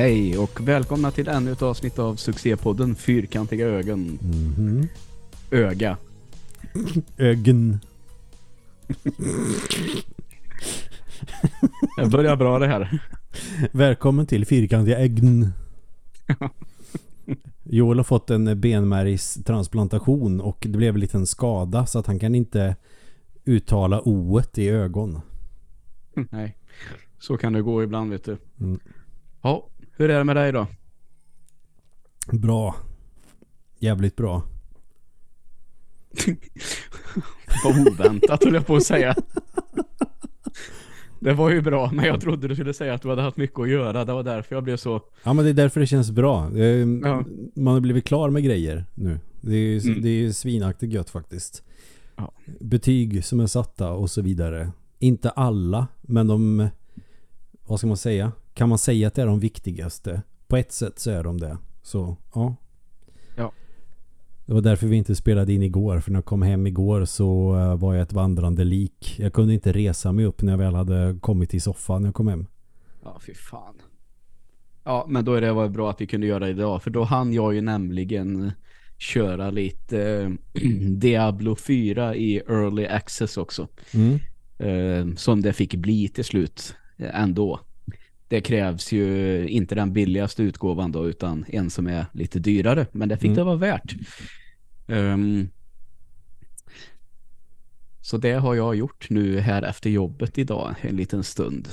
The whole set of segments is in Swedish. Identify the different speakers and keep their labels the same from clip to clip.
Speaker 1: Hej och välkomna till ännu ett avsnitt av succépodden Fyrkantiga ögon.
Speaker 2: Mhm.
Speaker 1: Öga.
Speaker 2: Ögon.
Speaker 1: Det börjar bra det här.
Speaker 2: Välkommen till Fyrkantiga ägn. Joel har fått en benmärgstransplantation och det blev en liten skada så att han kan inte uttala o i ögon.
Speaker 1: Nej, så kan det gå ibland vet du.
Speaker 2: Mm.
Speaker 1: Ja, hur är det med dig då?
Speaker 2: Bra. Jävligt bra.
Speaker 1: Vad oväntat höll jag på att säga. Det var ju bra, men jag trodde du skulle säga att du hade haft mycket att göra. Det var därför jag blev så...
Speaker 2: Ja men det är därför det känns bra. Eh,
Speaker 1: Ja.
Speaker 2: Man har blivit klar med grejer nu. Det är ju
Speaker 1: Mm.
Speaker 2: det är svinaktigt gött faktiskt.
Speaker 1: Ja.
Speaker 2: Betyg som är satta och så vidare. Inte alla, men de... Vad ska man säga? Kan man säga att det är de viktigaste? På ett sätt så är de det. Så, ja.
Speaker 1: Ja.
Speaker 2: Det var därför vi inte spelade in igår. För när jag kom hem igår så eh, var jag ett vandrande lik. Jag kunde inte resa mig upp när jag väl hade kommit i soffan när jag kom hem.
Speaker 1: Ja, fy fan. Ja, men då är det bra att vi kunde göra det idag. För då hann jag ju nämligen köra lite eh, Diablo 4 i Early Access också.
Speaker 2: Mm.
Speaker 1: eh, som det fick bli till slut ändå. Det krävs ju inte den billigaste utgåvan då utan en som är lite dyrare. Men det fick
Speaker 2: Mm.
Speaker 1: det vara värt. Ehm, så det har jag gjort nu här efter jobbet idag en liten stund.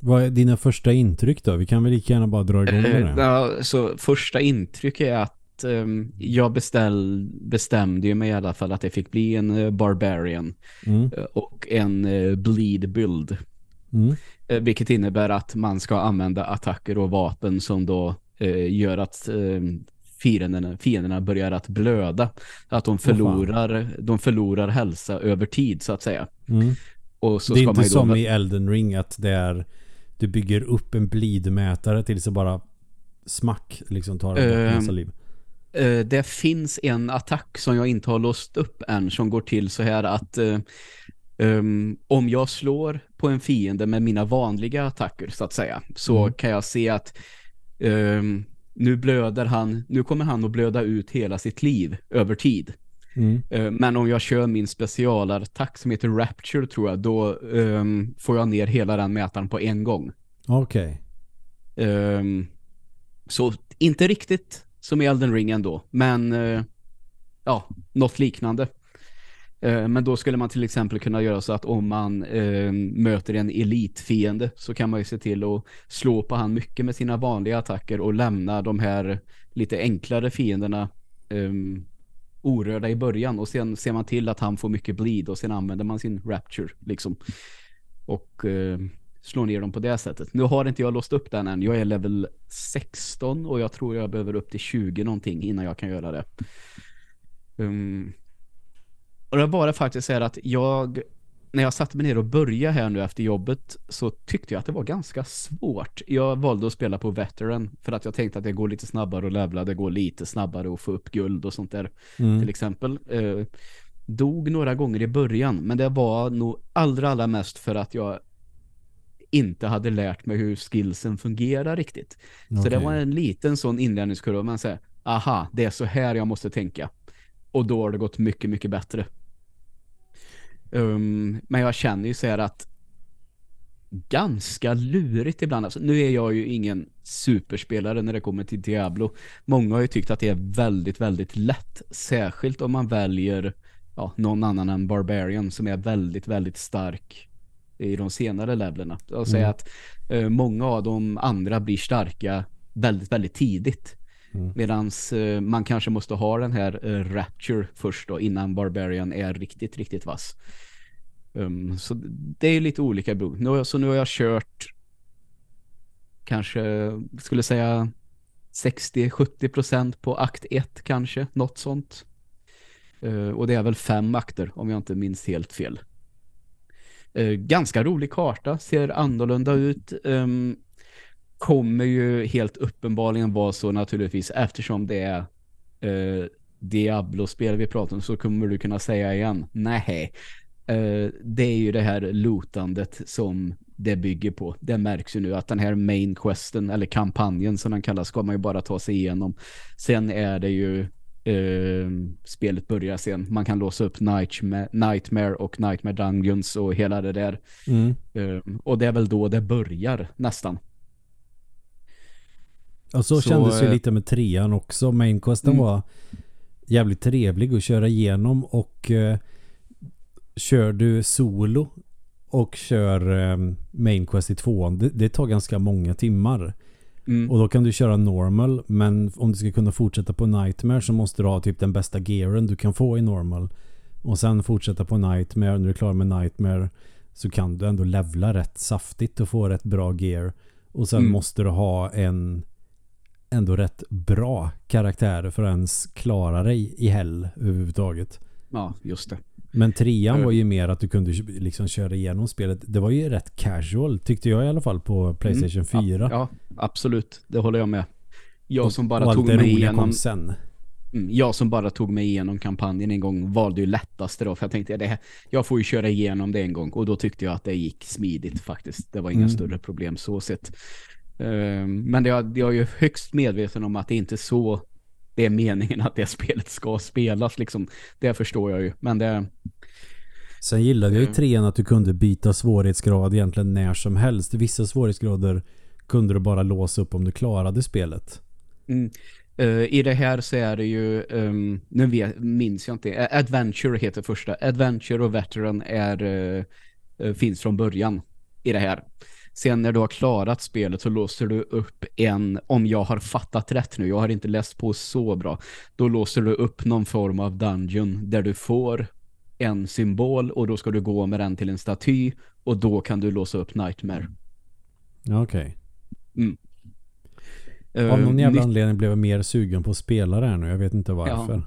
Speaker 2: Vad är dina första intryck då? Vi kan väl lika gärna bara dra igång med
Speaker 1: Eh,
Speaker 2: det.
Speaker 1: ja, så första intryck är att ehm, jag beställ, bestämde ju mig i alla fall att det fick bli en eh, Barbarian
Speaker 2: Mm.
Speaker 1: eh, och en eh, Bleed Build.
Speaker 2: Mm.
Speaker 1: Eh, Vilket innebär att man ska använda attacker och vapen som då eh, gör att eh, fienderna, fienderna börjar att blöda. Att de förlorar, de förlorar hälsa över tid så att säga.
Speaker 2: Mm.
Speaker 1: Och så
Speaker 2: det är inte
Speaker 1: då,
Speaker 2: som i Elden Ring att det är du bygger upp en blidmätare tills det bara smack liksom tar
Speaker 1: Ehm,
Speaker 2: massa liv.
Speaker 1: Eh, det finns en attack som jag inte har låst upp än som går till så här att eh, ehm, om jag slår på en fiende med mina vanliga attacker så att säga så
Speaker 2: Mm.
Speaker 1: kan jag se att ehm, nu blöder han, nu kommer han att blöda ut hela sitt liv över tid.
Speaker 2: Mm.
Speaker 1: Eh, Men om jag kör min specialattack som heter Rapture tror jag, då ehm, får jag ner hela den mätaren på en gång.
Speaker 2: Okej.
Speaker 1: Ehm, så inte riktigt som i Elden Ring ändå, men eh, ja, något liknande. Eh, men då skulle man till exempel kunna göra så att om man eh, möter en elitfiende så kan man ju se till att slå på han mycket med sina vanliga attacker och lämna de här lite enklare fienderna eh, orörda i början och sen ser man till att han får mycket bleed och sen använder man sin rapture liksom. Och eh, slår ner dem på det sättet. Nu har inte jag låst upp den än. Jag är level 16 och jag tror jag behöver upp till 20 någonting innan jag kan göra det. Um, och det var det faktiskt här att jag när jag satte mig ner och började här nu efter jobbet så tyckte jag att det var ganska svårt. Jag valde att spela på veteran för att jag tänkte att det går lite snabbare att levla, det går lite snabbare att få upp guld och sånt där till
Speaker 2: Mm.
Speaker 1: exempel. Eh, dog några gånger i början, men det var nog allra, allra mest för att jag inte hade lärt mig hur skillsen fungerar riktigt. Så det var en liten sån inlärningskurva, man säger, aha, det är så här jag måste tänka. Och då har det gått mycket, mycket bättre. Um, men jag känner ju så här att ganska lurigt ibland. Alltså, nu är jag ju ingen superspelare när det kommer till Diablo. Många har ju tyckt att det är väldigt, väldigt lätt. Särskilt om man väljer ja, någon annan än Barbarian som är väldigt, väldigt stark i de senare levlerna. Jag säger
Speaker 2: Mm.
Speaker 1: att eh, många av de andra blir starka väldigt, väldigt tidigt.
Speaker 2: Mm.
Speaker 1: Medan eh, man kanske måste ha den här eh, Rapture först då innan Barbarian är riktigt, riktigt vass. Um, så det är lite olika bero. Nu, så nu har jag kört kanske, skulle säga 60-70% på akt 1 kanske, något sånt. Uh, och det är väl fem akter om jag inte minns helt fel. Uh, ganska rolig karta, ser annorlunda ut. Um, kommer ju helt uppenbarligen vara så naturligtvis eftersom det är eh, Diablo-spel vi pratar om så kommer du kunna säga igen, nej. Eh, det är ju det här lootandet som det bygger på. Det märks ju nu att den här main questen eller kampanjen som den kallas ska man ju bara ta sig igenom. Sen är det ju eh, spelet börjar sen. Man kan låsa upp Nightmare, Nightmare och Nightmare Dungeons och hela det där.
Speaker 2: Mm.
Speaker 1: Eh, och det är väl då det börjar nästan.
Speaker 2: Och så,
Speaker 1: Så,
Speaker 2: kändes det
Speaker 1: eh,
Speaker 2: lite med trean också. Mainquesten
Speaker 1: Mm.
Speaker 2: var jävligt trevlig att köra igenom och eh, kör du solo och kör eh, Mainquest i tvåan, det, det tar ganska många timmar.
Speaker 1: Mm.
Speaker 2: Och då kan du köra normal, men om du ska kunna fortsätta på Nightmare så måste du ha typ den bästa gearen du kan få i normal. Och sen fortsätta på Nightmare, när du är klar med Nightmare så kan du ändå levla rätt saftigt och få rätt bra gear. Och sen
Speaker 1: Mm.
Speaker 2: måste du ha en ändå rätt bra karaktär för att ens klara dig i hell överhuvudtaget.
Speaker 1: Ja, just det.
Speaker 2: Men trean var ju mer att du kunde liksom köra igenom spelet. Det var ju rätt casual tyckte jag i alla fall på Playstation 4.
Speaker 1: Mm. Ja, absolut. Det håller jag med. Jag
Speaker 2: Och-
Speaker 1: som bara tog mig igenom
Speaker 2: sen.
Speaker 1: Mm, Jag som bara tog mig igenom kampanjen en gång valde ju lättaste då för jag tänkte det här, jag får ju köra igenom det en gång och då tyckte jag att det gick smidigt faktiskt. Det var inga
Speaker 2: Mm.
Speaker 1: större problem så sett. Ehm, men jag, jag är ju högst medveten om att det inte är så det är meningen att det spelet ska spelas liksom. Det förstår jag ju. Men det,
Speaker 2: Sen gillade jag ju
Speaker 1: Mm.
Speaker 2: trean att du kunde byta svårighetsgrad egentligen när som helst. Vissa svårighetsgrader kunde du bara låsa upp om du klarade spelet.
Speaker 1: Mm. Eh, I det här så är det ju, ehm, nu vet, minns jag inte, Adventure heter första. Adventure och Veteran är, eh, finns från början i det här. Sen när du har klarat spelet så låser du upp en, om jag har fattat rätt nu, jag har inte läst på så bra, då låser du upp någon form av dungeon där du får en symbol och då ska du gå med den till en staty och då kan du låsa upp Nightmare.
Speaker 2: Ja, Okej.
Speaker 1: Eh,
Speaker 2: Av någon jävla
Speaker 1: nytt-
Speaker 2: anledning blev jag mer sugen på att spela det här nu. Jag vet inte varför.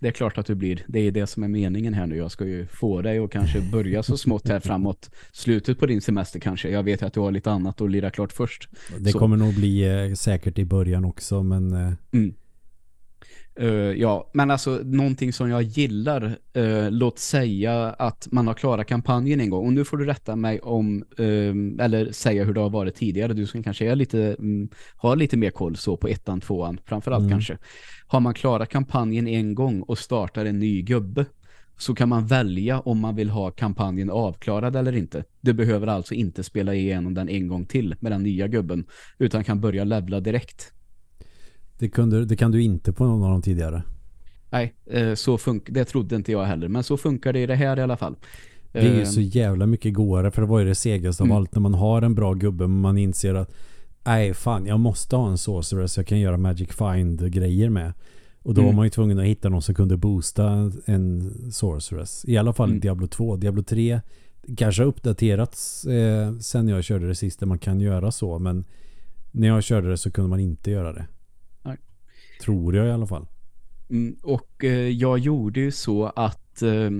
Speaker 1: Det är klart att du blir. Det är det som är meningen här nu. Jag ska ju få dig och kanske börja så smått här framåt slutet på din semester kanske. Jag vet att du har lite annat att lira klart först.
Speaker 2: Det
Speaker 1: Så.
Speaker 2: kommer nog bli eh, säkert i början också, men eh,
Speaker 1: Eh, ja, men alltså någonting som jag gillar, eh, låt säga att man har klarat kampanjen en gång. Och nu får du rätta mig om, eh, eller säga hur det har varit tidigare. Du som kanske är lite, mm, har lite mer koll så på ettan, tvåan, framförallt
Speaker 2: Mm.
Speaker 1: kanske. Har man klarat kampanjen en gång och startar en ny gubbe så kan man välja om man vill ha kampanjen avklarad eller inte. Du behöver alltså inte spela igenom den en gång till med den nya gubben, utan kan börja levla direkt.
Speaker 2: Det, kunde, det kan du inte på någon av de tidigare.
Speaker 1: Nej, eh, så det trodde inte jag heller. Men så funkar det i det här i alla fall.
Speaker 2: Det är ju
Speaker 1: Eh,
Speaker 2: så jävla mycket godare för det var ju det segaste av
Speaker 1: Mm.
Speaker 2: allt när man har en bra gubbe men man inser att nej fan jag måste ha en sorcerer så jag kan göra magic find grejer med. Och då
Speaker 1: Mm.
Speaker 2: var man ju tvungen att hitta någon som kunde boosta en sorceress. I alla fall
Speaker 1: Mm.
Speaker 2: Diablo 2. Diablo 3 kanske har uppdaterats eh, sen jag körde det sist där man kan göra så men när jag körde det så kunde man inte göra det. Tror jag i alla fall.
Speaker 1: Mm, och eh, jag gjorde ju så att eh,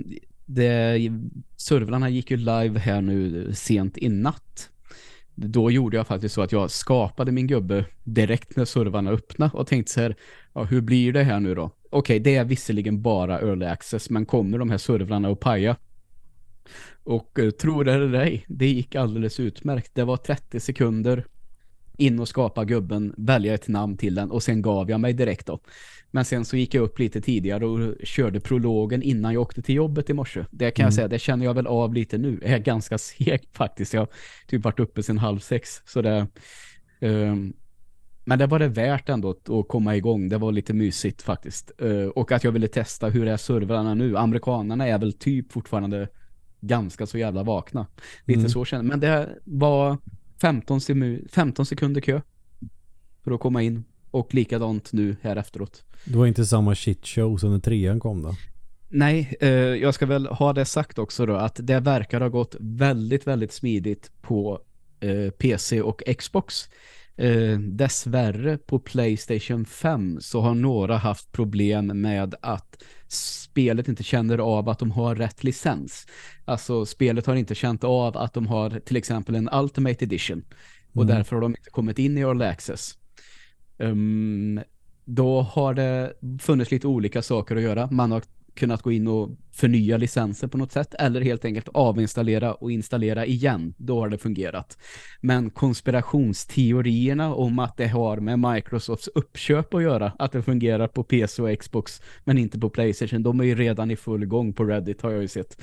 Speaker 1: det, servrarna gick ju live här nu sent i natt. Då gjorde jag faktiskt så att jag skapade min gubbe direkt när servrarna öppnade och tänkte så här, ja, hur blir det här nu då? Okej, det är visserligen bara early access, men kommer de här servrarna att paja? Och eh, tror det eller ej, det gick alldeles utmärkt. Det var 30 sekunder in och skapa gubben, välja ett namn till den och sen gav jag mig direkt då. Men sen så gick jag upp lite tidigare och körde prologen innan jag åkte till jobbet i morse. Det kan jag
Speaker 2: Mm.
Speaker 1: säga, det känner jag väl av lite nu. Jag är ganska seg faktiskt. Jag har typ varit uppe sedan halv sex. Så det, ehm, men det var det värt ändå att, komma igång. Det var lite mysigt faktiskt. Eh, och att jag ville testa hur är servrarna nu. Amerikanerna är väl typ fortfarande ganska så jävla vakna. Lite
Speaker 2: Mm.
Speaker 1: så känner Men det var 15, semu- 15 sekunder kö för att komma in. Och likadant nu här efteråt.
Speaker 2: Det var inte samma shit show som när trean kom då.
Speaker 1: Nej, eh, jag ska väl ha det sagt också då att det verkar ha gått väldigt, väldigt smidigt på eh, PC och Xbox. Eh, dessvärre på Playstation 5 så har några haft problem med att spelet inte känner av att de har rätt licens. Alltså spelet har inte känt av att de har till exempel en Ultimate Edition och
Speaker 2: Mm.
Speaker 1: därför har de inte kommit in i Early Access. Um, då har det funnits lite olika saker att göra. Man har kunnat gå in och förnya licensen på något sätt eller helt enkelt avinstallera och installera igen. Då har det fungerat. Men konspirationsteorierna om att det har med Microsofts uppköp att göra, att det fungerar på PC och Xbox men inte på Playstation, de är ju redan i full gång på Reddit har jag ju sett.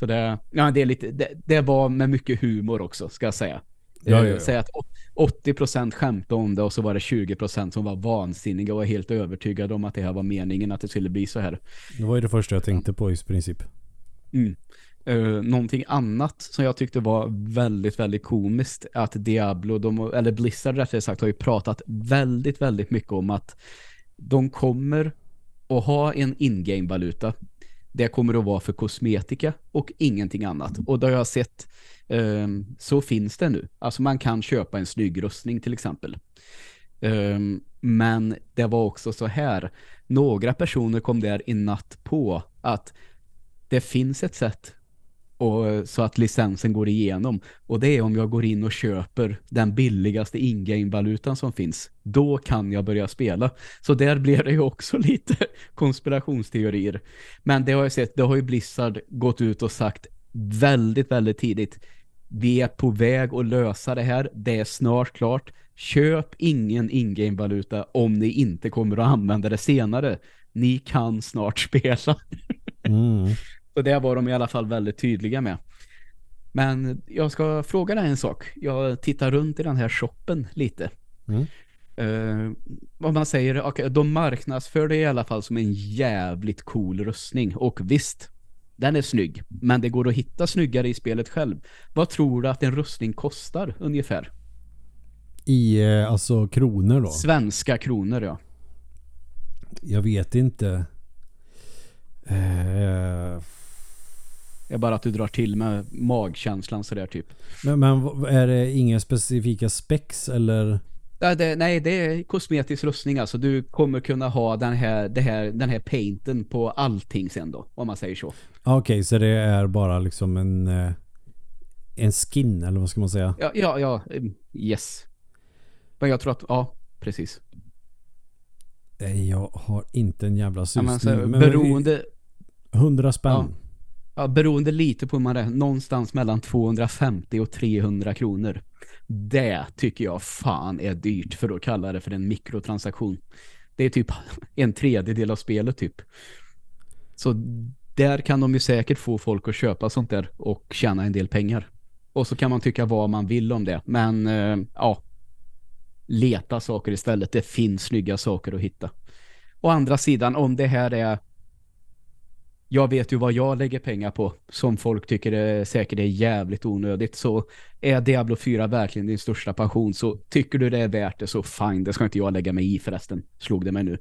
Speaker 1: Så det, ja, det, är lite, det, det var med mycket humor också, ska jag säga.
Speaker 2: Ja, ja, ja.
Speaker 1: Säga att 80% skämtade om det och så var det 20% som var vansinniga och var helt övertygade om att det här var meningen att det skulle bli så här.
Speaker 2: Det var ju det första jag tänkte på i princip.
Speaker 1: Mm. Uh, någonting annat som jag tyckte var väldigt, väldigt komiskt att Diablo, de, eller Blizzard rättare sagt, har ju pratat väldigt, väldigt mycket om att de kommer att ha en in-game-valuta. Det kommer att vara för kosmetika och ingenting annat. Och då har jag sett Ehm, så finns det nu. Alltså man kan köpa en snygg rustning till exempel. Ehm, men det var också så här. Några personer kom där i natt på att det finns ett sätt och, så att licensen går igenom. Och det är om jag går in och köper den billigaste ingame-valutan som finns. Då kan jag börja spela. Så där blir det ju också lite konspirationsteorier. Men det har jag sett, det har ju Blizzard gått ut och sagt väldigt, väldigt tidigt. Vi är på väg att lösa det här. Det är snart klart. Köp ingen in-game-valuta om ni inte kommer att använda det senare. Ni kan snart spela.
Speaker 2: Mm.
Speaker 1: Så det var de i alla fall väldigt tydliga med. Men jag ska fråga dig en sak. Jag tittar runt i den här shoppen lite.
Speaker 2: Mm.
Speaker 1: Uh, vad man säger, okay, de marknadsför det i alla fall som en jävligt cool rustning. Och visst, den är snygg. Men det går att hitta snyggare i spelet själv. Vad tror du att en rustning kostar ungefär?
Speaker 2: I eh, alltså kronor då?
Speaker 1: Svenska kronor, ja.
Speaker 2: Jag vet inte. Eh,
Speaker 1: är bara att du drar till med magkänslan sådär typ.
Speaker 2: men, men är det inga specifika specs eller?
Speaker 1: Nej det, nej, det är kosmetisk rustning. Alltså du kommer kunna ha den här, det här, den här painten på allting sen då, om man säger så.
Speaker 2: Okej, så det är bara liksom en eh, en skin eller vad ska man säga?
Speaker 1: Ja, ja, ja yes. Men jag tror att, ja, precis.
Speaker 2: Nej, jag har inte en jävla
Speaker 1: Ja,
Speaker 2: susning.
Speaker 1: men, så,
Speaker 2: men,
Speaker 1: beroende,
Speaker 2: 100 spänn.
Speaker 1: Ja. ja, beroende lite på hur man är, någonstans mellan 250 och 300 kronor. Det tycker jag fan är dyrt för att kalla det för en mikrotransaktion. Det är typ en tredjedel av spelet typ. Så där kan de ju säkert få folk att köpa sånt där och tjäna en del pengar. Och så kan man tycka vad man vill om det. Men eh, ja, leta saker istället. Det finns snygga saker att hitta. Å andra sidan, om det här är jag vet ju vad jag lägger pengar på som folk tycker är, säkert är jävligt onödigt så är Diablo 4 verkligen din största passion så tycker du det är värt det så fine, det ska inte jag lägga mig i förresten slog det mig nu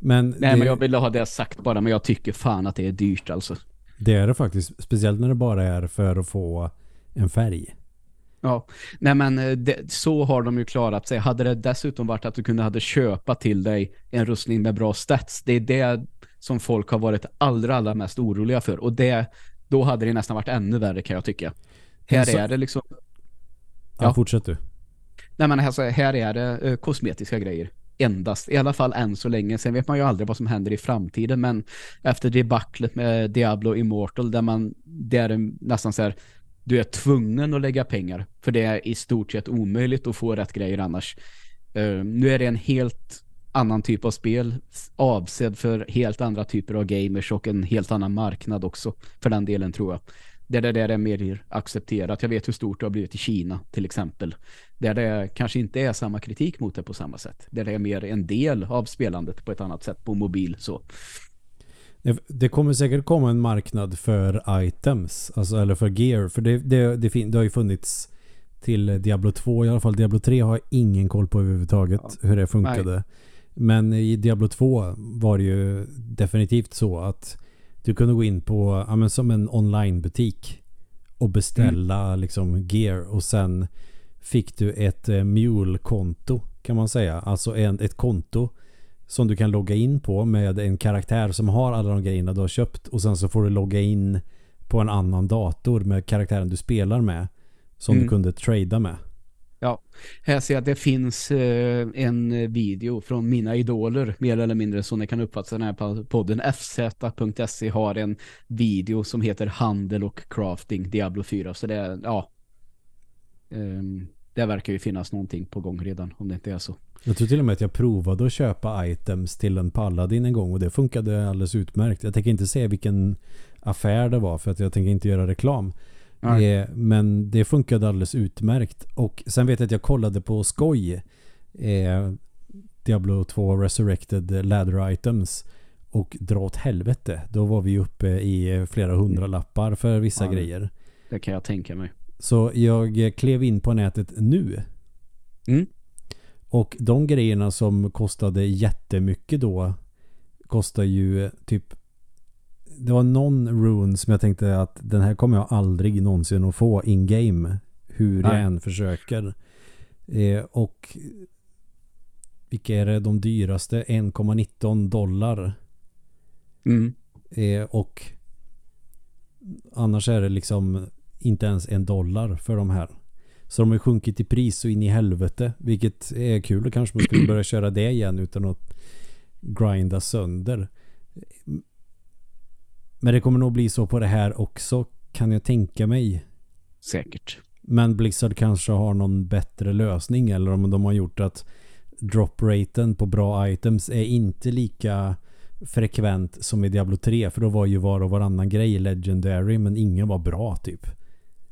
Speaker 2: men
Speaker 1: Nej
Speaker 2: det,
Speaker 1: men jag ville ha det sagt bara men jag tycker fan att det är dyrt alltså.
Speaker 2: det är det faktiskt. Speciellt när det bara är för att få en färg.
Speaker 1: Ja, nej men eh, det, så har de ju klarat sig. Hade det dessutom varit att du kunde hade köpa till dig en rustning med bra stats, det är det som folk har varit allra, allra mest oroliga för. Och det, då hade det nästan varit ännu värre kan jag tycka. Här
Speaker 2: Alltså-
Speaker 1: är det liksom,
Speaker 2: Ja,
Speaker 1: Ja.
Speaker 2: fortsätt du.
Speaker 1: nej men alltså, här är det eh, kosmetiska grejer. Endast, i alla fall än så länge. Sen vet man ju aldrig vad som händer i framtiden, men efter debaclet med Diablo Immortal där man, där är nästan så här, du är tvungen att lägga pengar, för det är i stort sett omöjligt att få rätt grejer annars. Uh, nu är det en helt annan typ av spel avsedd för helt andra typer av gamers och en helt annan marknad också för den delen tror jag. Där det där är mer accepterat. Jag vet hur stort det har blivit i Kina till exempel. Där det kanske inte är samma kritik mot det på samma sätt. Där det är mer en del av spelandet på ett annat sätt på mobil så.
Speaker 2: Det- kommer säkert komma en marknad för items, alltså, eller för gear. För det, det, det, det har ju funnits till Diablo 2 i alla fall. Diablo 3 har jag ingen koll på överhuvudtaget hur det funkade. Men i Diablo 2 var det ju definitivt så att du kunde gå in på, ja men som en onlinebutik och beställa liksom gear och sen fick du ett eh, Mule-konto kan man säga. Alltså en, ett konto som du kan logga in på med en karaktär som har alla de grejerna du har köpt och sen så får du logga in på en annan dator med karaktären du spelar med som
Speaker 1: Mm.
Speaker 2: du kunde trada med.
Speaker 1: Ja, här ser jag att det finns eh, en video från mina idoler, mer eller mindre, så ni kan uppfatta den här podden. fz.se har en video som heter Handel och Crafting Diablo 4. Så det är, ja, um, det verkar ju finnas någonting på gång redan, om det inte är så.
Speaker 2: Jag tror till och med att jag provade att köpa items till en Paladin en gång och det funkade alldeles utmärkt. Jag tänker inte säga vilken affär det var för att jag tänker inte göra reklam. Eh, men det funkade alldeles utmärkt. Och sen vet jag att jag kollade på skoj. Eh, Diablo 2 Resurrected Ladder Items. Och dra åt helvete. Då var vi uppe i flera hundra lappar för vissa ja, grejer.
Speaker 1: Det kan jag tänka mig.
Speaker 2: Så jag klev in på nätet nu.
Speaker 1: Mm.
Speaker 2: Och de grejerna som kostade jättemycket då kostar ju typ det var någon rune som jag tänkte att den här kommer jag aldrig någonsin att få in-game. Hur Nej. jag än försöker. Eh, och vilka är det de dyraste? 1,19 dollar.
Speaker 1: Mm.
Speaker 2: Eh, och annars är det liksom inte ens en dollar för de här. Så de har sjunkit i pris så in i helvete. Vilket är kul. Då kanske man skulle börja köra det igen utan att grinda sönder. Men det kommer nog bli så på det här också kan jag tänka mig.
Speaker 1: Säkert.
Speaker 2: Men Blizzard kanske har någon bättre lösning eller om de har gjort att drop-raten på bra items är inte lika frekvent som i Diablo 3 för då var ju var och varannan grej legendary men ingen var bra typ.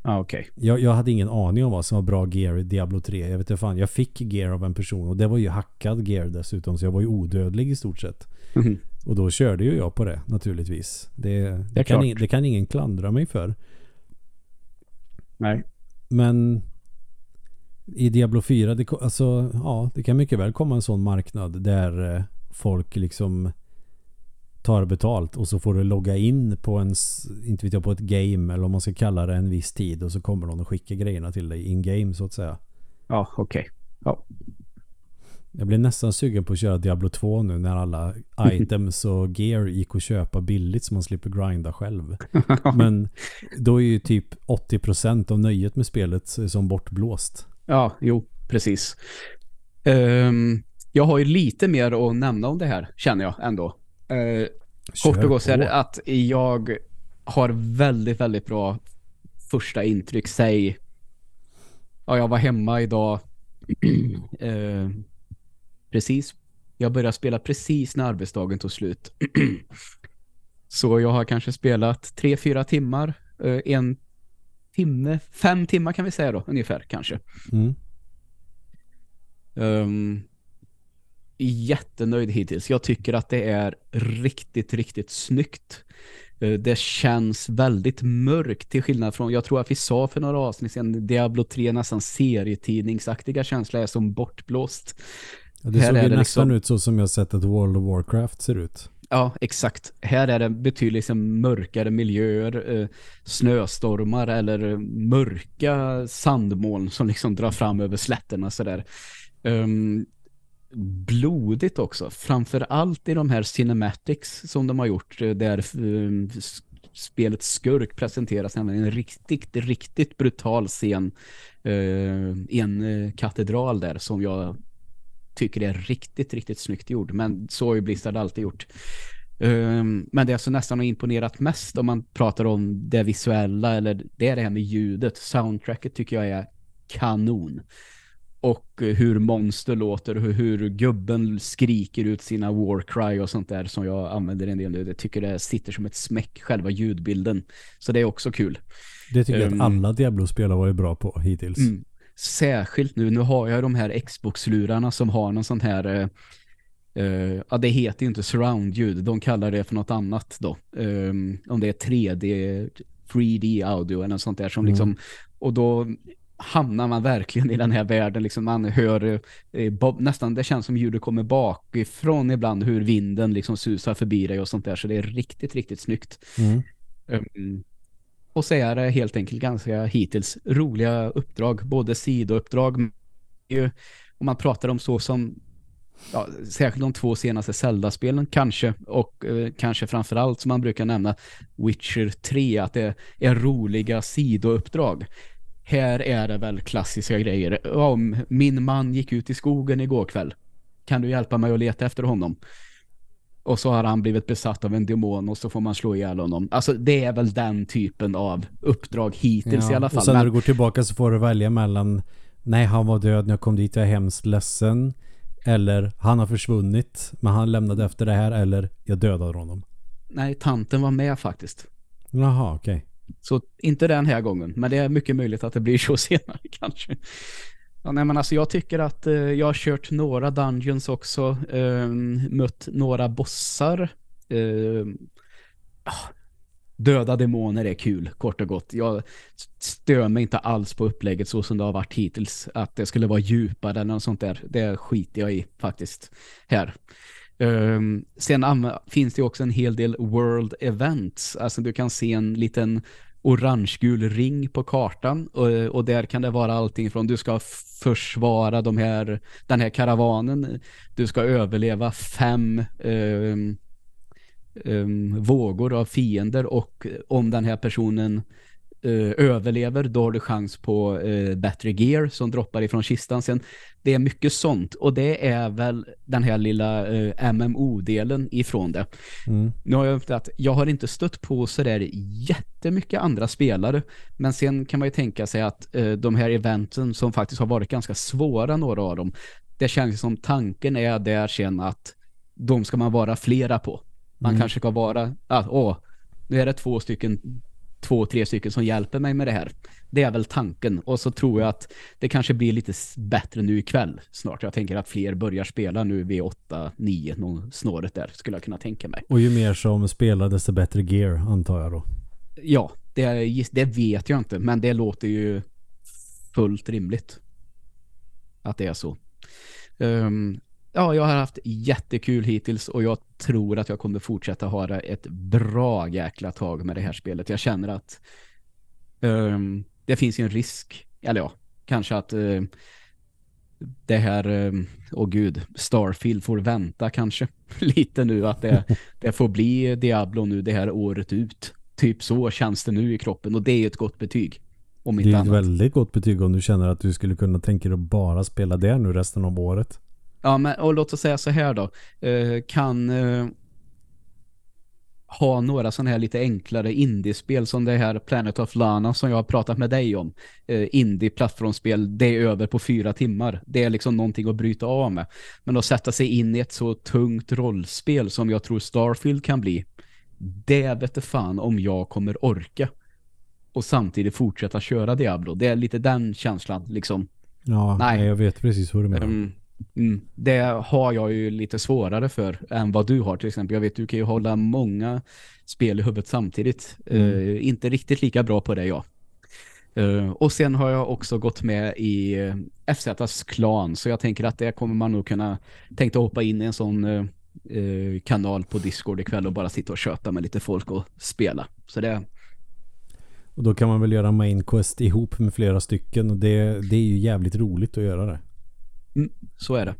Speaker 1: Ah, okay.
Speaker 2: jag, jag hade ingen aning om vad som var bra gear i Diablo 3. Jag vet inte fan, jag fick gear av en person och det var ju hackad gear dessutom så jag var ju odödlig i stort sett.
Speaker 1: Mm.
Speaker 2: Och då körde ju jag på det naturligtvis. Det, det, det kan, det kan ingen klandra mig för.
Speaker 1: Nej.
Speaker 2: Men i Diablo 4, det, alltså, ja, det kan mycket väl komma en sån marknad där eh, folk liksom tar betalt och så får du logga in på en, inte vet jag, på ett game eller om man ska kalla det en viss tid och så kommer någon och skickar grejerna till dig in game så att säga.
Speaker 1: Ja, okej. Okay. Ja.
Speaker 2: Jag blir nästan sugen på att köra Diablo 2 nu när alla items och gear gick att köpa billigt så man slipper grinda själv. Men då är ju typ 80% av nöjet med spelet som bortblåst.
Speaker 1: Ja, jo, precis. Um, jag har ju lite mer att nämna om det här, känner jag ändå. Uh, kort och gott är det att jag har väldigt, väldigt bra första intryck. Säg, ja, jag var hemma idag uh, Precis. Jag började spela precis när arbetsdagen tog slut. Så jag har kanske spelat tre, fyra timmar. Eh, en timme, fem timmar kan vi säga då, ungefär kanske.
Speaker 2: Mm.
Speaker 1: Um, jättenöjd hittills. Jag tycker att det är riktigt, riktigt snyggt. Eh, det känns väldigt mörkt till skillnad från, jag tror att vi sa för några avsnitt sedan, Diablo 3 nästan serietidningsaktiga känsla är som bortblåst.
Speaker 2: Ja, det såg ju nästan liksom... ut så som jag sett att World of Warcraft ser ut.
Speaker 1: Ja, exakt. Här är det betydligt liksom mörkare miljöer, eh, snöstormar eller mörka sandmoln som liksom drar fram över slätterna sådär. Um, blodigt också. Framförallt i de här cinematics som de har gjort eh, där um, spelets skurk presenteras en riktigt, riktigt brutal scen uh, i en katedral där som jag tycker det är riktigt, riktigt snyggt gjord. Men så har ju Blizzard alltid gjort. Um, men det är alltså nästan har imponerat mest om man pratar om det visuella eller det är det här med ljudet. Soundtracket tycker jag är kanon. Och hur monster låter, hur, hur gubben skriker ut sina warcry och sånt där som jag använder en del. Jag tycker det sitter som ett smäck, själva ljudbilden. Så det är också kul.
Speaker 2: Det tycker um, jag att ehm, alla Diablo-spel har varit bra på hittills. Mm,
Speaker 1: särskilt nu, nu har jag de här Xbox-lurarna som har någon sån här uh, ja det heter ju inte surround-ljud, de kallar det för något annat då. Um, om det är 3D 3D audio eller något sånt där som mm. liksom, och då hamnar man verkligen i den här världen liksom man hör eh, nästan det känns som ljudet kommer bakifrån ibland hur vinden liksom susar förbi dig och sånt där så det är riktigt riktigt snyggt.
Speaker 2: Mm.
Speaker 1: Um, och så är det helt enkelt ganska hittills roliga uppdrag, både sidouppdrag om man pratar om så som ja, särskilt de två senaste Zelda-spelen kanske och eh, kanske framförallt som man brukar nämna Witcher 3 att det är roliga sidouppdrag. här är det väl klassiska grejer. Om min man gick ut i skogen igår kväll. Kan du hjälpa mig att leta efter honom? Och så har han blivit besatt av en demon och så får man slå ihjäl honom. Alltså det är väl den typen av uppdrag hittills
Speaker 2: Ja,
Speaker 1: i alla fall.
Speaker 2: Och sen
Speaker 1: Men-
Speaker 2: när du går tillbaka så får du välja mellan Nej, han var död när jag kom dit, jag är hemskt ledsen. Eller han har försvunnit, men han lämnade efter det här. Eller jag dödade honom.
Speaker 1: Nej, tanten var med faktiskt.
Speaker 2: Jaha, okej.
Speaker 1: Så inte den här gången, men det är mycket möjligt att det blir så senare kanske. Ja, nej, men alltså jag tycker att eh, jag har kört några dungeons också, eh, mött några bossar. Eh, döda demoner är kul, kort och gott. Jag stör mig inte alls på upplägget så som det har varit hittills. Att det skulle vara djupare eller något sånt där. Det skiter jag i faktiskt här. Um, sen finns det också en hel del world events. Alltså du kan se en liten orange-gul ring på kartan och, och där kan det vara allting från du ska försvara de här, den här karavanen, du ska överleva fem ehm, ehm, vågor av fiender och om den här personen eh, överlever då har du chans på eh, bättre gear som droppar ifrån kistan sen. Det är mycket sånt och det är väl den här lilla eh, MMO-delen ifrån det.
Speaker 2: Mm.
Speaker 1: Nu har jag att jag har inte stött på så där jättemycket andra spelare men sen kan man ju tänka sig att eh, de här eventen som faktiskt har varit ganska svåra några av dem det känns som tanken är där sen att de ska man vara flera på. Man
Speaker 2: Mm.
Speaker 1: kanske ska vara att åh, nu är det två stycken två, tre stycken som hjälper mig med det här. Det är väl tanken. Och så tror jag att det kanske blir lite bättre nu ikväll snart. Jag tänker att fler börjar spela nu vid 8, 9, någon snåret där skulle jag kunna tänka mig.
Speaker 2: Och ju mer som spelar desto bättre gear antar jag då.
Speaker 1: Ja, det, det vet jag inte, men det låter ju fullt rimligt att det är så. Ehm, ja, jag har haft jättekul hittills och jag tror att jag kommer fortsätta ha ett bra jäkla tag med det här spelet. Jag känner att ehm, det finns ju en risk, eller ja, kanske att eh, det här, ehm, åh gud, Starfield får vänta kanske lite nu att det, det får bli Diablo nu det här året ut. Typ så känns det nu i kroppen och det är ett gott betyg. Om
Speaker 2: Det är ett
Speaker 1: annat.
Speaker 2: väldigt gott betyg om du känner att du skulle kunna tänka dig att bara spela det nu resten av året.
Speaker 1: Ja, men och låt oss säga så här då. Eh, kan eh, ha några sådana här lite enklare indiespel som det här Planet of Lana som jag har pratat med dig om. Eh, indie-plattformsspel, det är över på fyra timmar. Det är liksom någonting att bryta av med. Men att sätta sig in i ett så tungt rollspel som jag tror Starfield kan bli, det vet jag fan om jag kommer orka. Och samtidigt fortsätta köra Diablo. Det är lite den känslan liksom.
Speaker 2: Ja,
Speaker 1: Nej.
Speaker 2: jag vet precis vad du menar.
Speaker 1: Mm. Mm. Det har jag ju lite svårare för än vad du har till exempel. Jag vet du kan ju hålla många spel i huvudet samtidigt. Eh, inte riktigt lika bra på det jag. Eh, och sen har jag också gått med i uh, FZs klan så jag tänker att det kommer man nog kunna tänkte hoppa in i en sån eh, eh, kanal på Discord ikväll och bara sitta och köta med lite folk och spela. Så det
Speaker 2: Och då kan man väl göra main quest ihop med flera stycken och det, det är ju jävligt roligt att göra det.
Speaker 1: Så är det.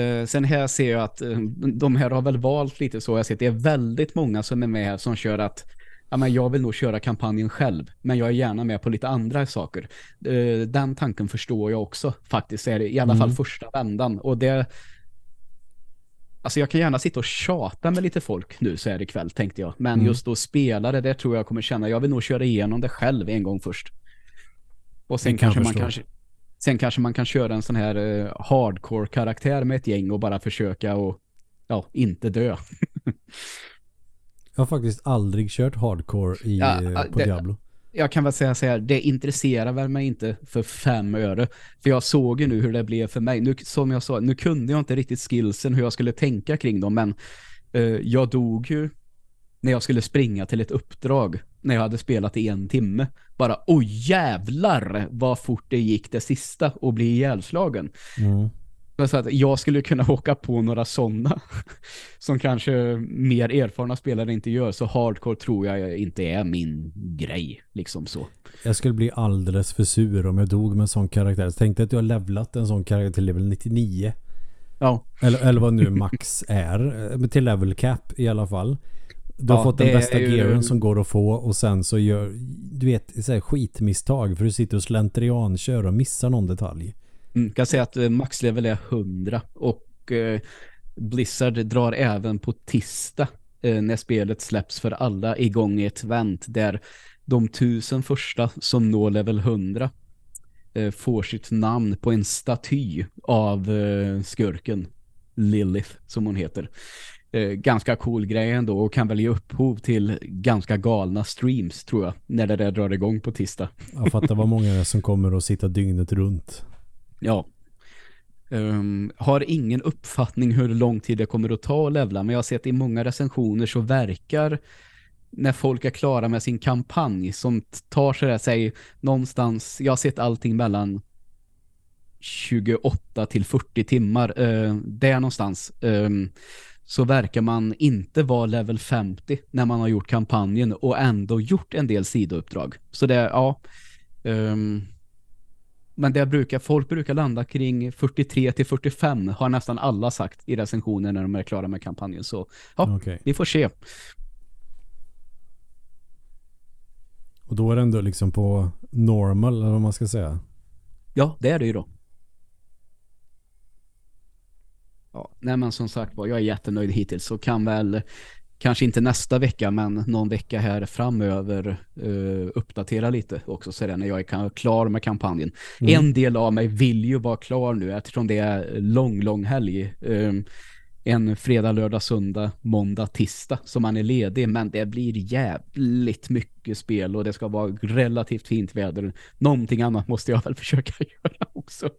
Speaker 1: Eh, sen här ser jag att eh, de här har väl valt lite så. Jag ser att det är väldigt många som är med här som kör att ja, men jag vill nog köra kampanjen själv, men jag är gärna med på lite andra saker. Eh, den tanken förstår jag också faktiskt, är det, i alla
Speaker 2: Mm.
Speaker 1: fall första vändan. Och det Alltså jag kan gärna sitta och tjata med lite folk nu så här ikväll tänkte jag. Men
Speaker 2: Mm.
Speaker 1: just då spela det, tror jag kommer känna. Jag vill nog köra igenom det själv en gång först. Och sen
Speaker 2: kan
Speaker 1: kanske man
Speaker 2: förstå.
Speaker 1: kanske Sen kanske man kan köra en sån här eh, hardcore-karaktär med ett gäng och bara försöka och ja, inte dö.
Speaker 2: Jag har faktiskt aldrig kört hardcore i,
Speaker 1: Ja,
Speaker 2: eh,
Speaker 1: ja,
Speaker 2: på
Speaker 1: det-
Speaker 2: Diablo.
Speaker 1: Jag kan väl säga så här, det intresserar väl mig inte för fem öre. För jag såg ju nu hur det blev för mig. Nu, som jag sa, nu kunde jag inte riktigt skillsen hur jag skulle tänka kring dem, men eh, jag dog ju när jag skulle springa till ett uppdrag när jag hade spelat i en timme. Bara, oj jävlar vad fort det gick det sista och bli ihjälslagen.
Speaker 2: Mm.
Speaker 1: Så att jag skulle kunna åka på några sådana som kanske mer erfarna spelare inte gör. Så hardcore tror jag inte är min grej. Liksom så.
Speaker 2: Jag skulle bli alldeles för sur om jag dog med en sån karaktär. Jag tänkte att jag har levlat en sån karaktär till level 99.
Speaker 1: Ja,
Speaker 2: Eller, eller vad nu max är. eh, Men till level cap i alla fall. Du har
Speaker 1: Ja,
Speaker 2: fått den bästa
Speaker 1: ju-
Speaker 2: gearen som går att få och sen så gör du vet så här, skitmisstag för du sitter och slentrian kör och missar någon detalj.
Speaker 1: Mm, kan säga att eh, maxlevel är 100 och eh, Blizzard drar även på tisdag eh, när spelet släpps för alla igång i ett event där de tusen första som når level 100 eh, får sitt namn på en staty av eh, skurken Lilith som hon heter. Eh, ganska cool grej ändå och kan väl ge upphov till ganska galna streams tror jag när det där drar igång på tisdag.
Speaker 2: Jag fattar vad många det som kommer att sitta dygnet runt.
Speaker 1: Ja. Ehm, har ingen uppfattning hur lång tid det kommer att ta att levla men jag har sett i många recensioner så verkar när folk är klara med sin kampanj som tar sig där, säg någonstans, jag har sett allting mellan 28 till 40 timmar, uh, där någonstans ehm, så verkar man inte vara level 50 när man har gjort kampanjen och ändå gjort en del sidouppdrag. Så det, ja ehm, men det brukar, folk brukar landa kring 43 till 45 har nästan alla sagt i recensioner när de är klara med kampanjen. Så ja,
Speaker 2: Okej.
Speaker 1: vi får se.
Speaker 2: Och då är det ändå liksom på normal eller vad man ska säga.
Speaker 1: Ja, det är det ju då. Ja, nej men som sagt var, jag är jättenöjd hittills så kan väl kanske inte nästa vecka men någon vecka här framöver eh, uppdatera lite också så där när jag är klar med kampanjen.
Speaker 2: Mm.
Speaker 1: En del av mig vill ju vara klar nu eftersom det är lång, lång helg. Um, en fredag, lördag, söndag, måndag, tisdag som man är ledig men det blir jävligt mycket spel och det ska vara relativt fint väder. Någonting annat måste jag väl försöka göra också.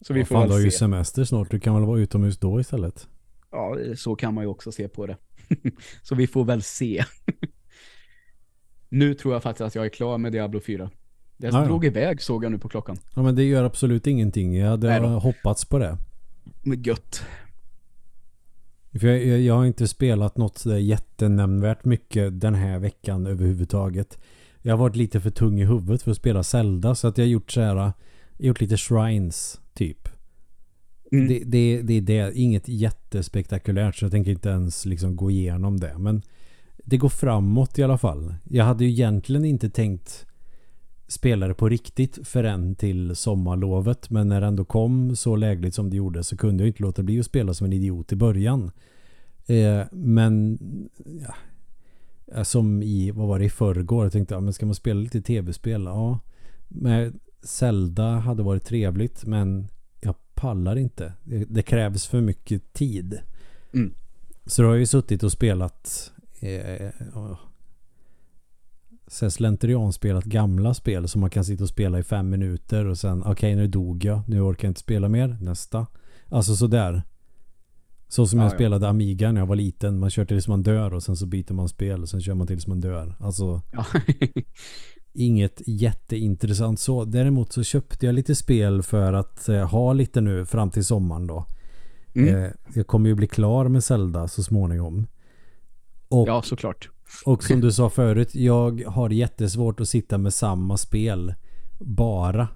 Speaker 1: Så vi
Speaker 2: Vad
Speaker 1: får
Speaker 2: fan, du har
Speaker 1: väl
Speaker 2: ju
Speaker 1: se.
Speaker 2: semester snart. Du kan väl vara utomhus då istället?
Speaker 1: Ja, så kan man ju också se på det. så vi får väl se. nu tror jag faktiskt att jag är klar med Diablo 4. Det
Speaker 2: Ja, ja.
Speaker 1: drog iväg såg jag nu på klockan.
Speaker 2: Ja men det gör absolut ingenting. Jag hade hoppats på det.
Speaker 1: Men gött.
Speaker 2: För jag, jag, jag har inte spelat något sådär jättenämnvärt mycket den här veckan överhuvudtaget. Jag har varit lite för tung i huvudet för att spela Zelda så att jag har gjort så här, gjort lite shrines typ.
Speaker 1: Mm.
Speaker 2: Det, det, det är det, inget jättespektakulärt så jag tänker inte ens liksom gå igenom det. Men det går framåt i alla fall. Jag hade ju egentligen inte tänkt spela det på riktigt förrän till sommarlovet. Men när det ändå kom så lägligt som det gjorde så kunde jag inte låta bli att spela som en idiot i början. Eh, men ja, ja, som i, vad var det, i förrgår. Jag tänkte, ja, men ska man spela lite tv-spel? Ja. Men Zelda hade varit trevligt men jag pallar inte. Det, det krävs för mycket tid.
Speaker 1: Mm.
Speaker 2: Så då har jag ju suttit och spelat eh, ja, så här slentrian spelat gamla spel som man kan sitta och spela i fem minuter och sen okej nu dog jag, nu orkar jag inte spela mer, nästa. Alltså sådär. Så som
Speaker 1: Ja,
Speaker 2: jag
Speaker 1: ja.
Speaker 2: spelade Amiga när jag var liten. Man kör tills man dör och sen så byter man spel och sen kör man tills man dör. Alltså
Speaker 1: Ja.
Speaker 2: inget jätteintressant så. Däremot så köpte jag lite spel för att eh, ha lite nu fram till sommaren då.
Speaker 1: Mm.
Speaker 2: Eh, jag kommer ju bli klar med Zelda så småningom. Och,
Speaker 1: ja, såklart.
Speaker 2: och som du sa förut, jag har jättesvårt att sitta med samma spel bara.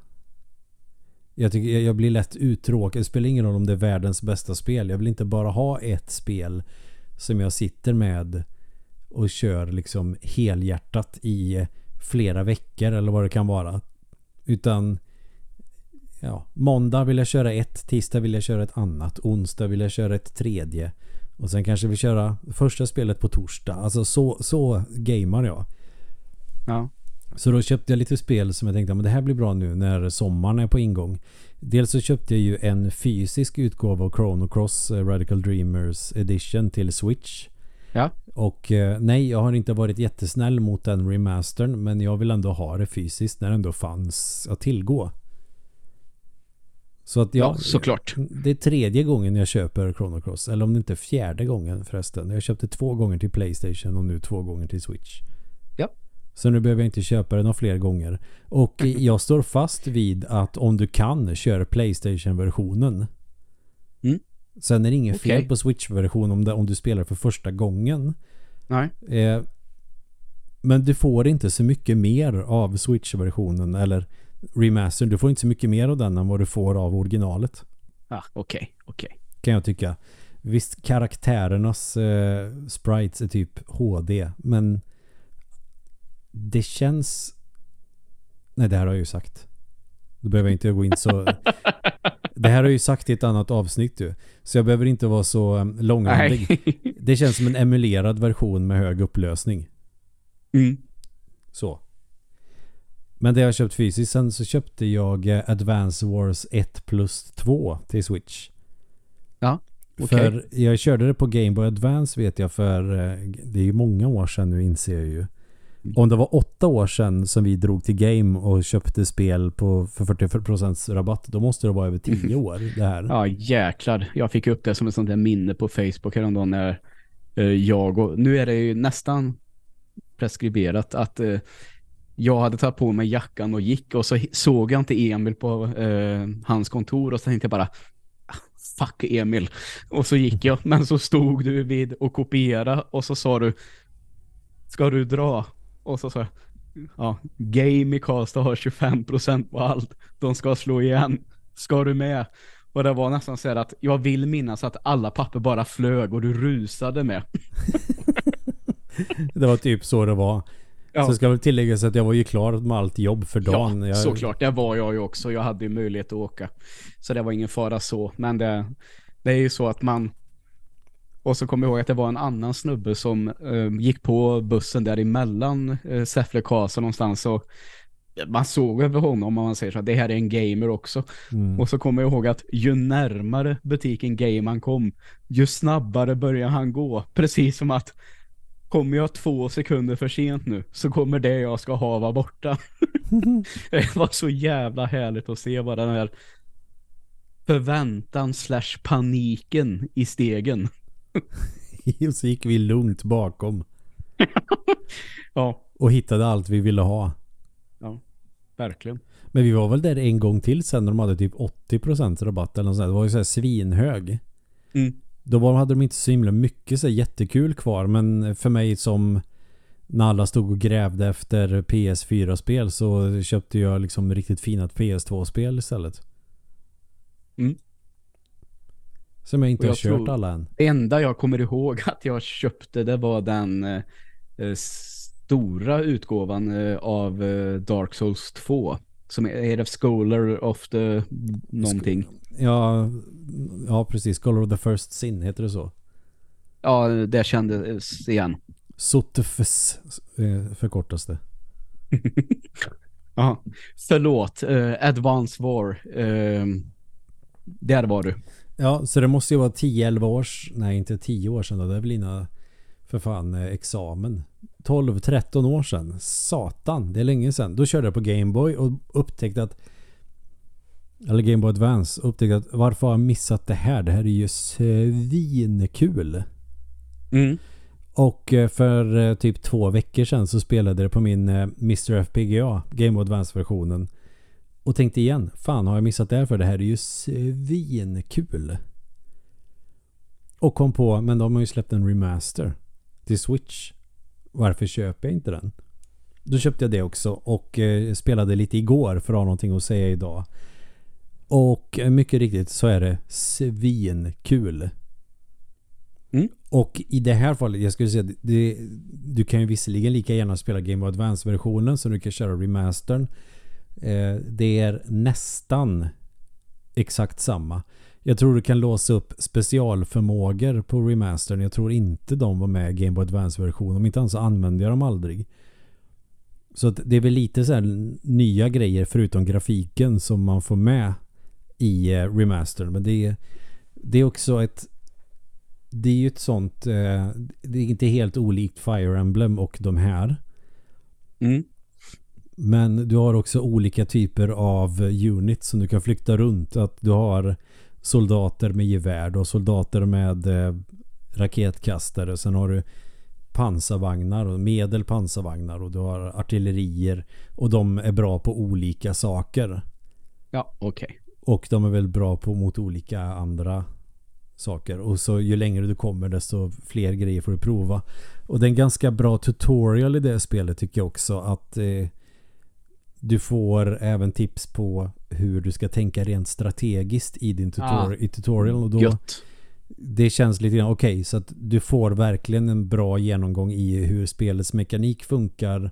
Speaker 2: Jag, tycker, jag- blir lätt uttråkad. Det spelar ingen roll om det är världens bästa spel. Jag vill inte bara ha ett spel som jag sitter med och kör liksom helhjärtat i flera veckor eller vad det kan vara. Utan ja, måndag vill jag köra ett, tisdag vill jag köra ett annat, onsdag vill jag köra ett tredje. Och sen kanske vi köra första spelet på torsdag. Alltså så, så gamar jag.
Speaker 1: Ja.
Speaker 2: Så då köpte jag lite spel som jag tänkte men det här blir bra nu när sommaren är på ingång. Dels så köpte jag ju en fysisk utgåva av Chrono Cross eh, Radical Dreamers Edition till Switch.
Speaker 1: Ja.
Speaker 2: Och eh, nej, jag har inte varit jättesnäll mot den remastern men jag vill ändå ha det fysiskt när det ändå fanns att tillgå. Så att
Speaker 1: Ja,
Speaker 2: jag,
Speaker 1: såklart.
Speaker 2: det är tredje gången jag köper Chrono Cross. Eller om det inte är fjärde gången förresten. Jag köpte två gånger till Playstation och nu två gånger till Switch.
Speaker 1: Ja.
Speaker 2: Så nu behöver jag inte köpa den några fler gånger. Och jag står fast vid att om du kan, kör Playstation-versionen. Sen är det inget
Speaker 1: Okej.
Speaker 2: fel på Switch-version om, det- om du spelar för första gången.
Speaker 1: Nej.
Speaker 2: Eh, men du får inte så mycket mer av Switch-versionen eller remastern. Du får inte så mycket mer av den än vad du får av originalet.
Speaker 1: Ah, okej, okej.
Speaker 2: Kan jag tycka. Visst, karaktärernas eh, sprites är typ HD, men det känns... Nej, det här har jag ju sagt. Då behöver jag inte gå in så... det här har jag ju sagt i ett annat avsnitt ju. Så jag behöver inte vara så um, långrandig. Det känns som en emulerad version med hög upplösning.
Speaker 1: Mm.
Speaker 2: Så. Men det jag har köpt fysiskt sen så köpte jag eh, Advance Wars 1 plus 2 till Switch.
Speaker 1: Ja, okej.
Speaker 2: För jag körde det på Game Boy Advance vet jag för eh, det är ju många år sedan nu inser jag ju. Om det var åtta år sedan som vi drog till Game och köpte spel på för 40% rabatt då måste det vara över 10 år det här.
Speaker 1: Ja, jäklar. Jag fick upp det som ett sånt där minne på Facebook häromdagen när eh, jag och... Nu är det ju nästan preskriberat att eh, jag hade tagit på mig jackan och gick och så såg jag inte Emil på eh, hans kontor och så tänkte jag bara "Ah, fuck Emil. Och så gick jag, men så stod du vid och kopiera och så sa du ska du dra? Och så sa jag ja, Game i Karlstad har 25% på allt. De ska slå igen. Ska du med? Och det var nästan så här att jag vill minnas att alla papper bara flög och du rusade med.
Speaker 2: Det var typ så det var.
Speaker 1: Ja.
Speaker 2: Så ska väl tilläggas att jag var ju klar med allt jobb för dagen.
Speaker 1: Ja,
Speaker 2: jag,
Speaker 1: såklart. Det var jag ju också. Jag hade ju möjlighet att åka. Så det var ingen fara så. Men det, det är ju så att man... Och så kommer jag ihåg att det var en annan snubbe som eh, gick på bussen där emellan eh, Säffle Karlstad någonstans. Och man såg över honom om man säger så att det här är en gamer också.
Speaker 2: Mm.
Speaker 1: Och så kommer jag ihåg att ju närmare butiken Game han kom, ju snabbare börjar han gå. Precis som att kommer jag två sekunder för sent nu så kommer det jag ska ha vara borta. det var så jävla härligt att se vad den här förväntan slash paniken i stegen.
Speaker 2: och så gick vi lugnt bakom.
Speaker 1: Ja,
Speaker 2: Och hittade allt vi ville ha.
Speaker 1: verkligen.
Speaker 2: Men vi var väl där en gång till sen när de hade typ 80% rabatt eller något sånt. Det var ju så här svinhög.
Speaker 1: Mm.
Speaker 2: Då hade de inte så himla mycket så här jättekul kvar. Men för mig som när alla stod och grävde efter PS4-spel så köpte jag liksom riktigt fina PS2-spel istället.
Speaker 1: Mm.
Speaker 2: Som jag inte
Speaker 1: Och
Speaker 2: har
Speaker 1: jag
Speaker 2: kört alla än.
Speaker 1: Det enda jag kommer ihåg att jag köpte det var den eh, eh, stora utgåvan eh, av eh, Dark Souls 2 som är det Scholar of the någonting.
Speaker 2: Ja, ja precis. Scholar of the First Sin heter det så.
Speaker 1: Ja, det kändes igen.
Speaker 2: Sotefes eh, förkortas det.
Speaker 1: Jaha. Förlåt, eh, Advance War. Eh, där var du.
Speaker 2: Ja, så det måste ju vara 10-11 års, nej inte 10 år sedan då, det är väl innan för fan eh, examen. 12-13 år sedan. Satan, det är länge sedan. Då körde jag på Gameboy och upptäckte att eller Game Boy Advance upptäckte att varför har jag missat det här? Det här är ju svinkul.
Speaker 1: Mm.
Speaker 2: Och eh, för eh, typ två veckor sedan så spelade det på min Mr. FPGA, Game Boy Advance-versionen. Och tänkte igen, fan har jag missat det här för? Det här är ju svinkul. Och kom på, men de har ju släppt en remaster till Switch. Varför köper jag inte den? Då köpte jag det också och eh, spelade lite igår för att ha någonting att säga idag. Och eh, mycket riktigt så är det svinkul.
Speaker 1: Mm.
Speaker 2: Och i det här fallet, jag skulle säga det, du kan ju visserligen lika gärna spela Game Boy Advance-versionen som du kan köra remastern. Eh, det är nästan exakt samma. Jag tror du kan låsa upp specialförmågor på remastern. Jag tror inte de var med i Game Boy Advance-versionen. Om inte annars så använde jag dem aldrig. Så att det är väl lite så här nya grejer förutom grafiken som man får med i eh, remastern. Men det är, det är också ett det är ju ett sånt eh, det är inte helt olikt Fire Emblem och de här.
Speaker 1: Mm.
Speaker 2: Men du har också olika typer av units som du kan flykta runt. Att du har soldater med gevär, du har soldater med eh, raketkastare. Sen har du pansarvagnar och medel pansarvagnar och du har artillerier. Och de är bra på olika saker.
Speaker 1: Ja, okej.
Speaker 2: Och de är väl bra på mot olika andra saker. Och så ju längre du kommer desto fler grejer får du prova. Och det är en ganska bra tutorial i det spelet tycker jag också. Att eh, du får även tips på hur du ska tänka rent strategiskt i din tutor
Speaker 1: Ah,
Speaker 2: i tutorial. Och då,
Speaker 1: Gött.
Speaker 2: det känns lite grann okej okay, så att du får verkligen en bra genomgång i hur spelets mekanik funkar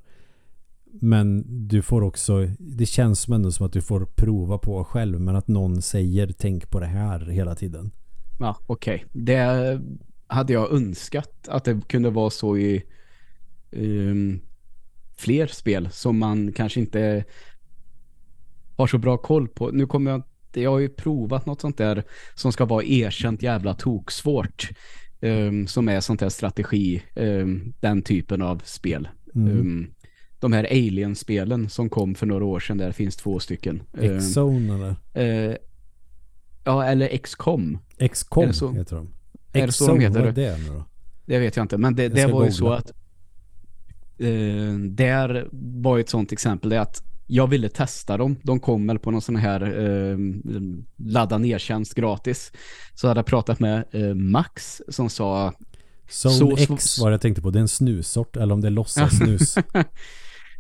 Speaker 2: men du får också det känns som ändå som att du får prova på själv men att någon säger tänk på det här hela tiden.
Speaker 1: Ja, okej. Okay. Det hade jag önskat att det kunde vara så i um, fler spel som man kanske inte har så bra koll på. Nu kommer jag jag har ju provat något sånt där som ska vara erkänt jävla toksvårt. Um, som är sånt här strategi, um, den typen av spel. Mm. Um, de här Alien-spelen som kom för några år sedan, där finns två stycken.
Speaker 2: X-Zone eller?
Speaker 1: Uh, ja, eller XCOM.
Speaker 2: XCOM heter de.
Speaker 1: Är det så de heter?
Speaker 2: Vad är det nu då?
Speaker 1: Det vet jag inte, men det, det var ju så att uh, där var ett sånt exempel, det att jag ville testa dem. De kom väl på någon sån här eh, ladda ner-tjänst gratis. Så hade jag pratat med eh, Max som sa
Speaker 2: Zone så, X var jag tänkte på. Det är en snussort eller om det är låtsas snus.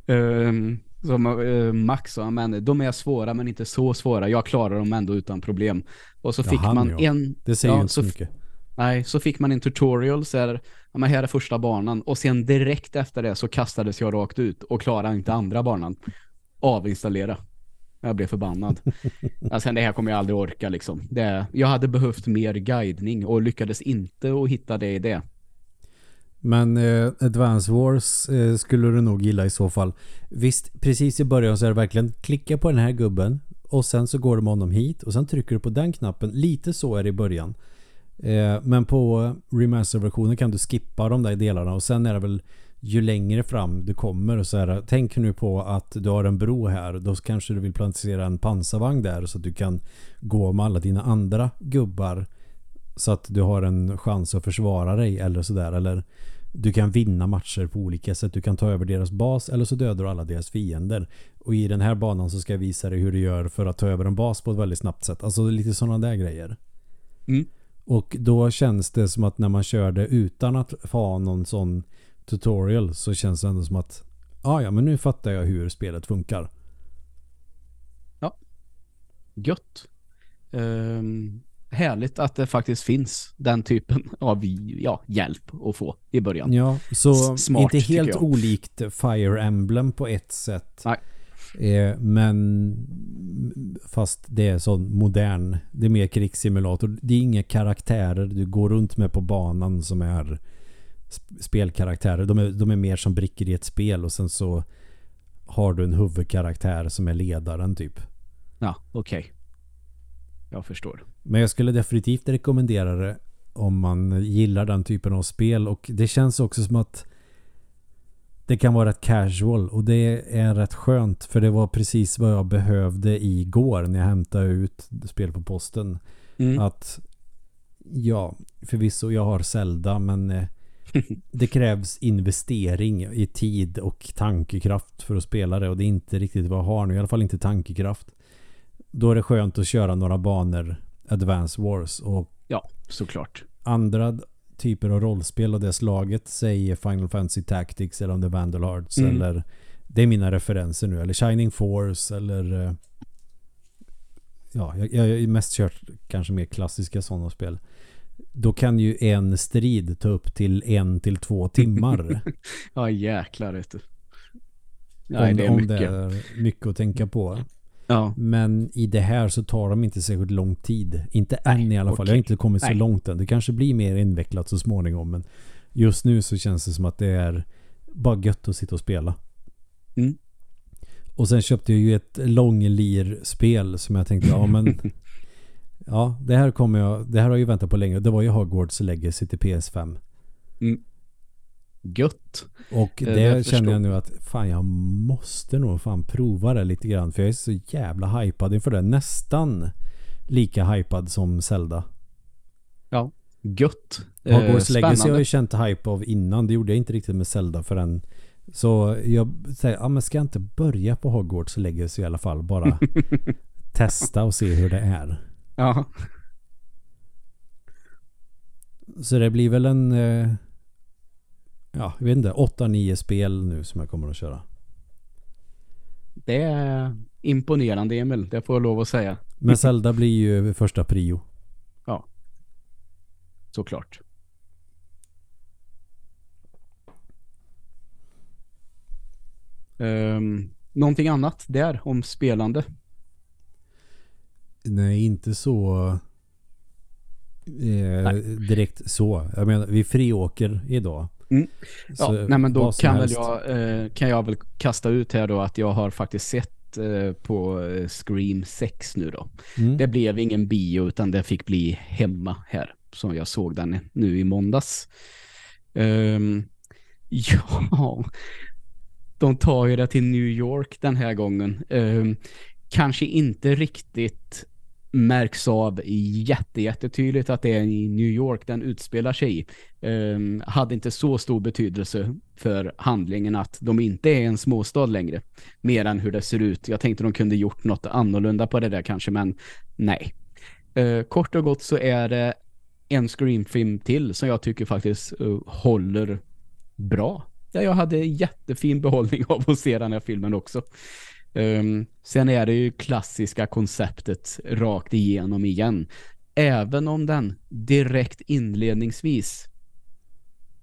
Speaker 1: um, som uh, Max sa, men de är svåra men inte så svåra. Jag klarar dem ändå utan problem. Och så fick han, man ja. en...
Speaker 2: Det säger ja, inte så mycket.
Speaker 1: Nej, så fick man en tutorial så här, ja, men här är första banan. Och sen direkt efter det så kastades jag rakt ut och klarade inte andra banan avinstallera. Jag blev förbannad. alltså, det här kommer jag aldrig orka liksom. Det, jag hade behövt mer guidning och lyckades inte att hitta det i det.
Speaker 2: Men eh, Advance Wars eh, skulle du nog gilla i så fall. Visst, precis i början så är det verkligen klicka på den här gubben och sen så går du med honom hit och sen trycker du på den knappen. Lite så är det i början. Eh, men på remaster-versionen kan du skippa de där delarna och sen är det väl ju längre fram du kommer så här, tänk nu på att du har en bro här då kanske du vill placera en pansarvagn där så att du kan gå med alla dina andra gubbar så att du har en chans att försvara dig eller sådär eller du kan vinna matcher på olika sätt. Du kan ta över deras bas eller så dödar du alla deras fiender. Och i den här banan så ska jag visa dig hur du gör för att ta över en bas på ett väldigt snabbt sätt. Alltså lite sådana där grejer.
Speaker 1: Mm.
Speaker 2: Och då känns det som att när man kör det utan att ha någon sån tutorial så känns det ändå som att ah, ja, men nu fattar jag hur spelet funkar.
Speaker 1: Ja. Gött. Um, härligt att det faktiskt finns den typen av ja, hjälp att få i början.
Speaker 2: Ja, så Smart, inte helt olikt Fire Emblem på ett sätt.
Speaker 1: Nej.
Speaker 2: Eh, men fast det är sån modern, det är mer krigssimulator. Det är inga karaktärer du går runt med på banan som är spelkaraktärer. De är, de är mer som brickor i ett spel och sen så har du en huvudkaraktär som är ledaren typ.
Speaker 1: Ja, okej. Okay. Jag förstår.
Speaker 2: Men jag skulle definitivt rekommendera det om man gillar den typen av spel och det känns också som att det kan vara rätt casual och det är rätt skönt för det var precis vad jag behövde igår när jag hämtade ut spel på posten. Mm. Att ja, förvisso jag har Zelda men eh, det krävs investering i tid och tankekraft för att spela det och det är inte riktigt vad jag har nu, i alla fall inte tankekraft. Då är det skönt att köra några banor Advance Wars och
Speaker 1: ja, såklart.
Speaker 2: Andra typer av rollspel av det slaget, säg Final Fantasy Tactics eller om det är Vandal Hearts mm. eller det är mina referenser nu, eller Shining Force eller eh, ja, jag, jag har mest kört kanske mer klassiska sådana spel då kan ju en strid ta upp till en till två timmar.
Speaker 1: ja, jäklar vet du.
Speaker 2: Nej, om, det är mycket. det är mycket att tänka på.
Speaker 1: Ja.
Speaker 2: Men i det här så tar de inte särskilt lång tid. Inte än i alla fall. Okay. Jag har inte kommit så Nej. långt än. Det kanske blir mer invecklat så småningom. Men just nu så känns det som att det är bara gött att sitta och spela.
Speaker 1: Mm.
Speaker 2: Och sen köpte jag ju ett långlir-spel som jag tänkte, ja men Ja, det här kommer jag... Det här har jag ju väntat på länge. Det var ju Hogwarts Legacy till PS5.
Speaker 1: Mm. Gött.
Speaker 2: Och eh, det, det känner jag nu att fan jag måste nog fan prova det lite grann. För jag är så jävla hypad inför det. Nästan lika hypad som Zelda.
Speaker 1: Ja, gött.
Speaker 2: Hogwarts eh, Legacy har jag ju känt hype av innan. Det gjorde jag inte riktigt med Zelda förrän så jag säger, ja men ska jag inte börja på Hogwarts Legacy i alla fall? Bara testa och se hur det är.
Speaker 1: Ja.
Speaker 2: Så det blir väl en... Eh, ja, jag vet inte. 8-9 spel nu som jag kommer att köra.
Speaker 1: Det är imponerande Emil, det får jag lov att säga.
Speaker 2: Men Zelda blir ju första prio.
Speaker 1: Ja. såklart. Um, någonting annat där om spelande?
Speaker 2: Nej, inte så eh, direkt så. Jag menar, vi friåker idag.
Speaker 1: Mm. Ja, nej, men då kan, väl jag, eh, kan jag väl kasta ut här då att jag har faktiskt sett eh, på eh, Scream 6 nu då. Mm. Det blev ingen bio utan det fick bli hemma här. Som jag såg den nu i måndags. Um, ja, de tar ju det till New York den här gången. Um, kanske inte riktigt märks av jätte, jättetydligt att det är i New York den utspelar sig um, hade inte så stor betydelse för handlingen att de inte är en småstad längre. Mer än hur det ser ut. Jag tänkte de kunde gjort något annorlunda på det där kanske, men nej. Uh, kort och gott så är det en Scream-film till som jag tycker faktiskt uh, håller bra. Ja, jag hade jättefin behållning av att se den här filmen också. Um, sen är det ju klassiska konceptet rakt igenom igen. Även om den direkt inledningsvis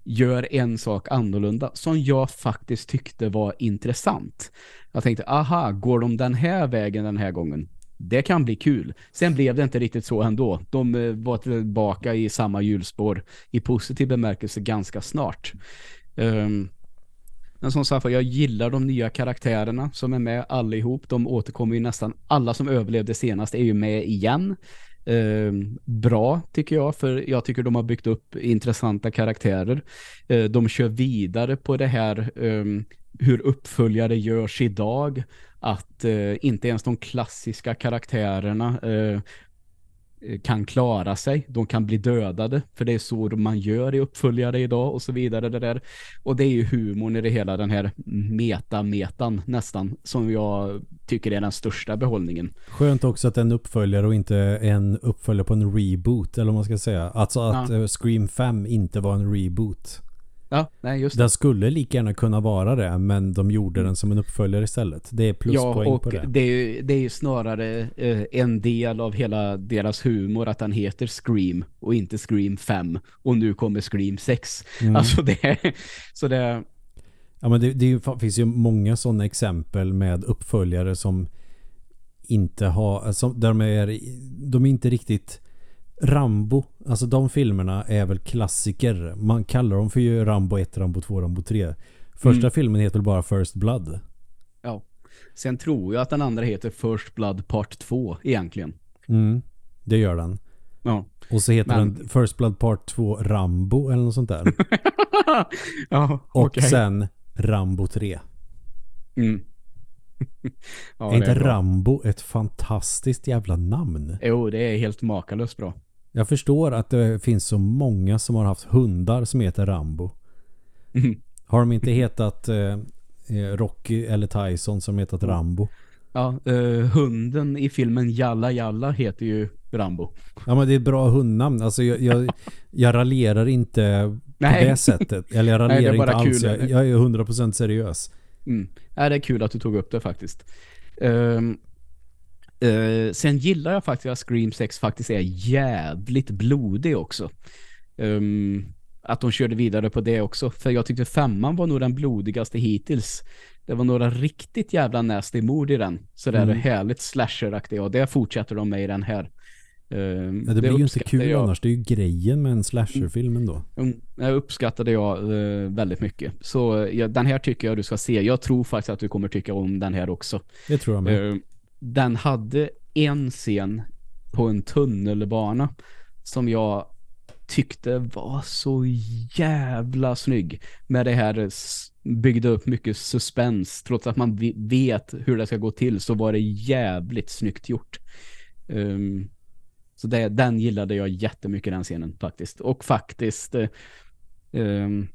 Speaker 1: gör en sak annorlunda som jag faktiskt tyckte var intressant. Jag tänkte, aha, går de den här vägen den här gången? Det kan bli kul. Sen blev det inte riktigt så ändå. De eh, var tillbaka i samma hjulspår i positiv bemärkelse ganska snart. Um, men som sagt, jag gillar de nya karaktärerna som är med allihop. De återkommer ju nästan, alla som överlevde senast är ju med igen. Eh, bra tycker jag, för jag tycker de har byggt upp intressanta karaktärer. Eh, de kör vidare på det här eh, hur uppföljare görs idag. Att eh, inte ens de klassiska karaktärerna eh, kan klara sig. De kan bli dödade för det är så man gör i uppföljare idag och så vidare. Det där. Och det är ju humorn i det hela, den här meta-metan nästan som jag tycker är den största behållningen.
Speaker 2: Skönt också att det är en uppföljare och inte en uppföljare på en reboot eller vad man ska säga. Alltså att ja. Eh, Scream 5 inte var en reboot.
Speaker 1: Ja, nej just
Speaker 2: det. Den skulle lika gärna kunna vara det, men de gjorde den som en uppföljare istället. Det är pluspoäng ja, på det.
Speaker 1: det är ju det är snarare eh, en del av hela deras humor att den heter Scream och inte Scream 5 och nu kommer Scream 6. Mm. Alltså det så det
Speaker 2: Ja, men det, det finns ju många sådana exempel med uppföljare som inte har, alltså, där de är, de är inte riktigt Rambo, alltså de filmerna är väl klassiker. Man kallar dem för ju Rambo 1, Rambo 2, Rambo 3. Första mm. filmen heter väl bara First Blood.
Speaker 1: Ja. Sen tror jag att den andra heter First Blood Part 2 egentligen.
Speaker 2: Mm. Det gör den.
Speaker 1: Ja.
Speaker 2: Och så heter Men... den First Blood Part 2 Rambo eller något sånt där.
Speaker 1: ja,
Speaker 2: Och okay. sen Rambo 3.
Speaker 1: Mm.
Speaker 2: ja, är inte är Rambo ett fantastiskt jävla namn?
Speaker 1: Jo, det är helt makalöst bra.
Speaker 2: Jag förstår att det finns så många som har haft hundar som heter Rambo. Mm. Har de inte hetat eh, eh, Rocky eller Tyson som hetat Rambo?
Speaker 1: Ja, eh, hunden i filmen Jalla Jalla heter ju Rambo.
Speaker 2: Ja, men det är ett bra hundnamn. Alltså jag, jag, jag raljerar inte på Nej. det sättet. Eller jag raljerar Nej, inte alls. Jag, jag, är 100% seriös.
Speaker 1: Mm. Ja, det är kul att du tog upp det faktiskt. Um, Uh, sen gillar jag faktiskt att Scream 6 faktiskt är jävligt blodig också. Um, att de körde vidare på det också. För jag tyckte femman var nog den blodigaste hittills. Det var några riktigt jävla nasty mord i den. Så det är mm. härligt slasheraktigt och det fortsätter de med i den här.
Speaker 2: Uh, ja, det, det blir ju inte kul jag. annars. Det är ju grejen med en slasherfilm ändå.
Speaker 1: Mm, det uppskattade jag uh, väldigt mycket. Så ja, den här tycker jag du ska se. Jag tror faktiskt att du kommer tycka om den här också.
Speaker 2: Det tror jag med. Uh,
Speaker 1: den hade en scen på en tunnelbana som jag tyckte var så jävla snygg. Med det här byggde upp mycket suspens. Trots att man vet hur det ska gå till så var det jävligt snyggt gjort. Um, så det, den gillade jag jättemycket den scenen faktiskt. Och faktiskt um,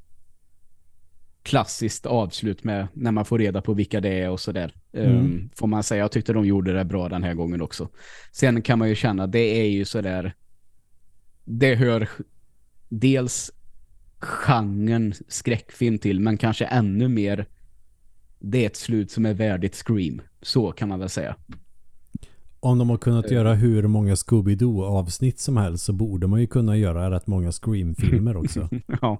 Speaker 1: klassiskt avslut med när man får reda på vilka det är och sådär. Mm. Um, får man säga, jag tyckte de gjorde det bra den här gången också. Sen kan man ju känna, det är ju sådär det hör dels genren skräckfilm till, men kanske ännu mer det är ett slut som är värdigt Scream. Så kan man väl säga.
Speaker 2: Om de har kunnat göra hur många Scooby-Doo-avsnitt som helst så borde man ju kunna göra rätt många Scream-filmer också.
Speaker 1: ja,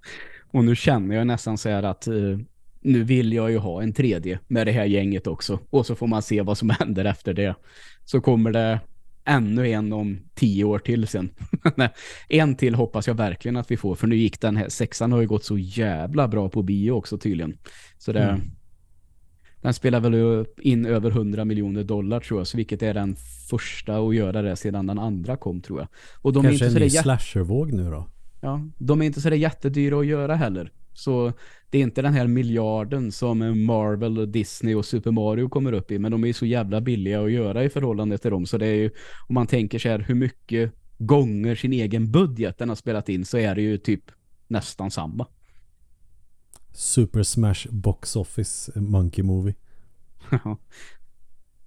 Speaker 1: och nu känner jag nästan så här att uh, nu vill jag ju ha en tredje med det här gänget också. Och så får man se vad som händer efter det. Så kommer det ännu en om tio år till sen. en till hoppas jag verkligen att vi får. För nu gick den här sexan har ju gått så jävla bra på bio också tydligen. Så det... Mm. Den spelar väl in över 100 miljoner dollar tror jag. Så vilket är den första att göra det sedan den andra kom tror jag.
Speaker 2: Och de Kanske är inte en ny slashervåg nu då?
Speaker 1: Ja, de är inte så där jättedyra att göra heller. Så det är inte den här miljarden som Marvel, Disney och Super Mario kommer upp i. Men de är ju så jävla billiga att göra i förhållande till dem. Så det är ju, om man tänker så här hur mycket gånger sin egen budget den har spelat in så är det ju typ nästan samma.
Speaker 2: Super Smash Box Office Monkey Movie.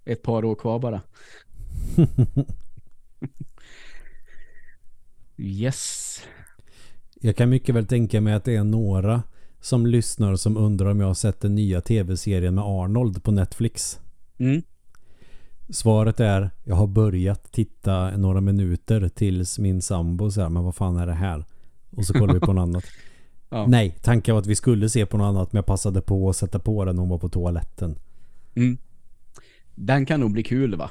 Speaker 1: Ett par år kvar bara. yes.
Speaker 2: Jag kan mycket väl tänka mig att det är några som lyssnar som undrar om jag har sett den nya tv-serien med Arnold på Netflix.
Speaker 1: Mm.
Speaker 2: Svaret är jag har börjat titta några minuter tills min sambo säger men vad fan är det här? Och så kollar vi på något annat. Ja. Nej, tanken var att vi skulle se på något annat men jag passade på att sätta på den när hon var på toaletten.
Speaker 1: Mm. Den kan nog bli kul va?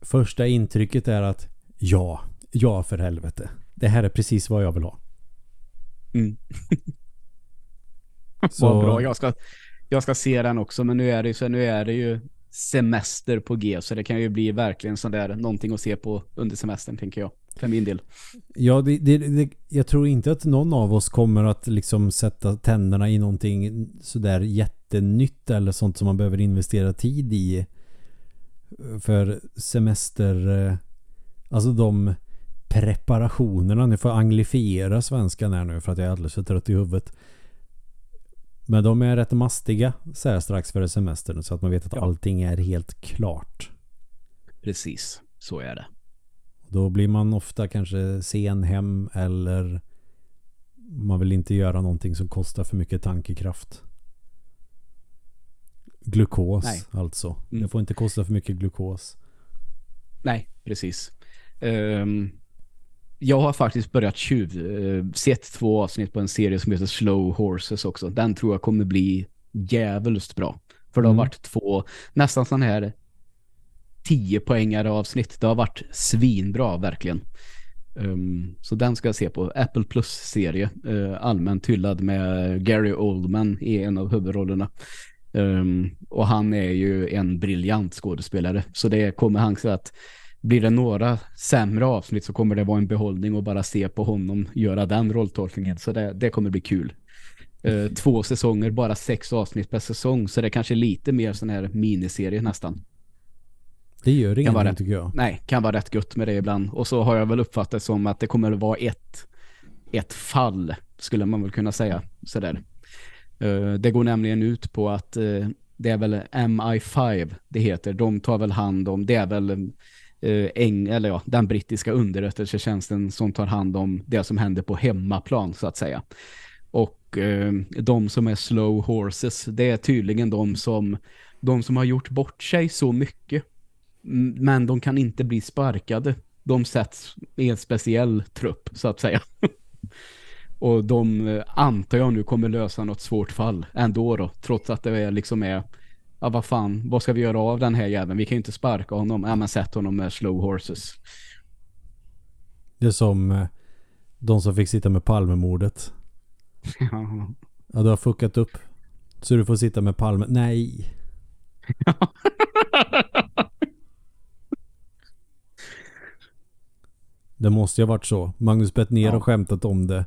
Speaker 2: Första intrycket är att ja, ja för helvete. Det här är precis vad jag vill ha.
Speaker 1: Mm. så... Vad bra, jag ska, jag ska se den också men nu är det ju så nu är det ju semester på G så det kan ju bli verkligen sån där någonting att se på under semestern tänker jag för min del.
Speaker 2: Ja, det, det, det, jag tror inte att någon av oss kommer att liksom sätta tänderna i någonting sådär jättenytt eller sånt som man behöver investera tid i för semester eh, alltså de preparationerna. Ni får anglifiera svenskan här nu för att jag är alldeles för trött i huvudet. Men de är rätt mastiga så här strax före semestern så att man vet att ja. allting är helt klart.
Speaker 1: Precis, så är det.
Speaker 2: Då blir man ofta kanske sen hem eller man vill inte göra någonting som kostar för mycket tankekraft. Glukos Nej. alltså. Mm. Det får inte kosta för mycket glukos.
Speaker 1: Nej, precis. Um, jag har faktiskt börjat tjuv, uh, sett två avsnitt på en serie som heter Slow Horses också. Den tror jag kommer bli jävligt bra. För det har mm. varit två nästan sån här 10 poängare avsnitt. Det har varit svinbra verkligen. Um, så den ska jag se på. Apple Plus-serie. Uh, allmänt hyllad med Gary Oldman i en av huvudrollerna. Um, och han är ju en briljant skådespelare. Så det kommer han så att blir det några sämre avsnitt så kommer det vara en behållning att bara se på honom göra den rolltolkningen. Så det, det kommer bli kul. Uh, två säsonger, bara sex avsnitt per säsong. Så det är kanske lite mer sån här miniserie nästan.
Speaker 2: Det gör ingenting tycker jag.
Speaker 1: Nej, kan vara rätt gött med det ibland. Och så har jag väl uppfattat som att det kommer att vara ett, ett fall, skulle man väl kunna säga. Sådär. Uh, det går nämligen ut på att uh, det är väl MI5 det heter. De tar väl hand om, det är väl Eh, eng, eller ja, den brittiska underrättelsetjänsten som tar hand om det som händer på hemmaplan så att säga. Och eh, de som är slow horses, det är tydligen de som de som har gjort bort sig så mycket men de kan inte bli sparkade. De sätts i en speciell trupp, så att säga. Och de eh, antar jag nu kommer lösa något svårt fall ändå då. Trots att det är liksom är ja vad fan, vad ska vi göra av den här jäveln? Vi kan ju inte sparka honom. Ja men sätt honom med slow horses.
Speaker 2: Det är som eh, de som fick sitta med Palmemordet. Ja. ja, du har fuckat upp. Så du får sitta med Palme. Nej. Det måste ju ha varit så. Magnus Bettner ja. har skämtat om det.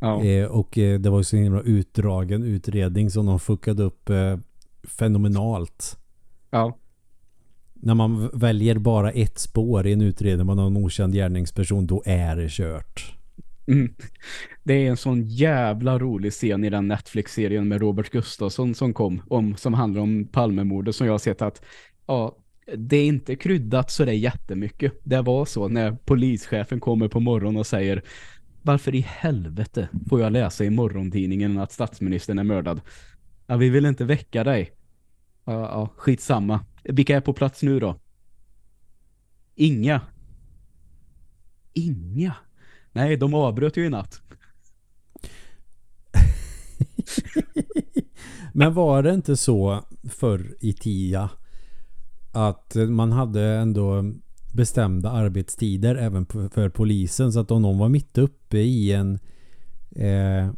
Speaker 2: Ja. Eh, och eh, det var ju så himla utdragen utredning som de fuckade upp eh, fenomenalt.
Speaker 1: Ja.
Speaker 2: När man väljer bara ett spår i en utredning har en okänd gärningsperson, då är det kört.
Speaker 1: Mm. Det är en sån jävla rolig scen i den Netflix-serien med Robert Gustafsson som kom om, som handlar om Palmemordet som jag har sett att ja, det är inte kryddat så det är jättemycket. Det var så när polischefen kommer på morgonen och säger varför i helvete får jag läsa i morgontidningen att statsministern är mördad? Ja, vi vill inte väcka dig. Ja, ja skitsamma. Vilka är på plats nu då? Inga. Inga. Nej, de avbröt ju i natt.
Speaker 2: Men var det inte så förr i tiden att man hade ändå bestämda arbetstider även för polisen så att om någon var mitt uppe i en eh,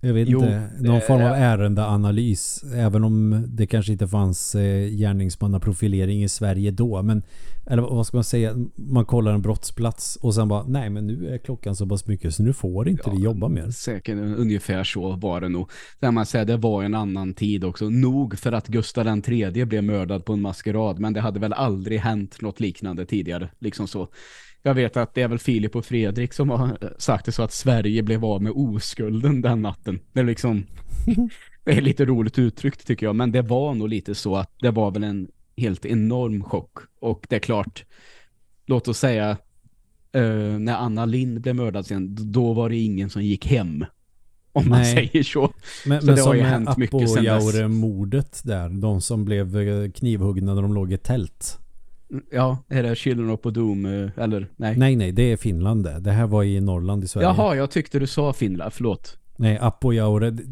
Speaker 2: jag vet
Speaker 1: Jo,
Speaker 2: inte, någon form av ärendeanalys även om det kanske inte fanns eh, gärningsmannaprofilering i Sverige då men eller vad ska man säga man kollar en brottsplats och sen bara nej men nu är klockan så pass mycket så nu får inte
Speaker 1: Ja,
Speaker 2: vi jobba mer.
Speaker 1: Säkert ungefär så var det nog. Där man säger det var en annan tid också. Nog för att Gustav den tredje blev mördad på en maskerad. Men det hade väl aldrig hänt något liknande tidigare. Liksom så. Jag vet att det är väl Filip och Fredrik som har sagt det så att Sverige blev av med oskulden den natten. Det är liksom det är lite roligt uttryckt tycker jag. Men det var nog lite så att det var väl en helt enorm chock. Och det är klart, låt oss säga eh, när Anna Lind blev mördad sen, då var det ingen som gick hem. Om man
Speaker 2: Nej.
Speaker 1: säger så.
Speaker 2: Men,
Speaker 1: Så
Speaker 2: men
Speaker 1: det har ju hänt mycket sen dess.
Speaker 2: Apojaure-mordet där. De som blev eh, knivhuggna när de låg i tält.
Speaker 1: Ja, är det Children of Doom eller nej?
Speaker 2: Nej, nej, det är Finland det. Det här var i Norrland i Sverige.
Speaker 1: Jaha, jag tyckte du sa Finland, förlåt.
Speaker 2: Nej, Apojaure, det,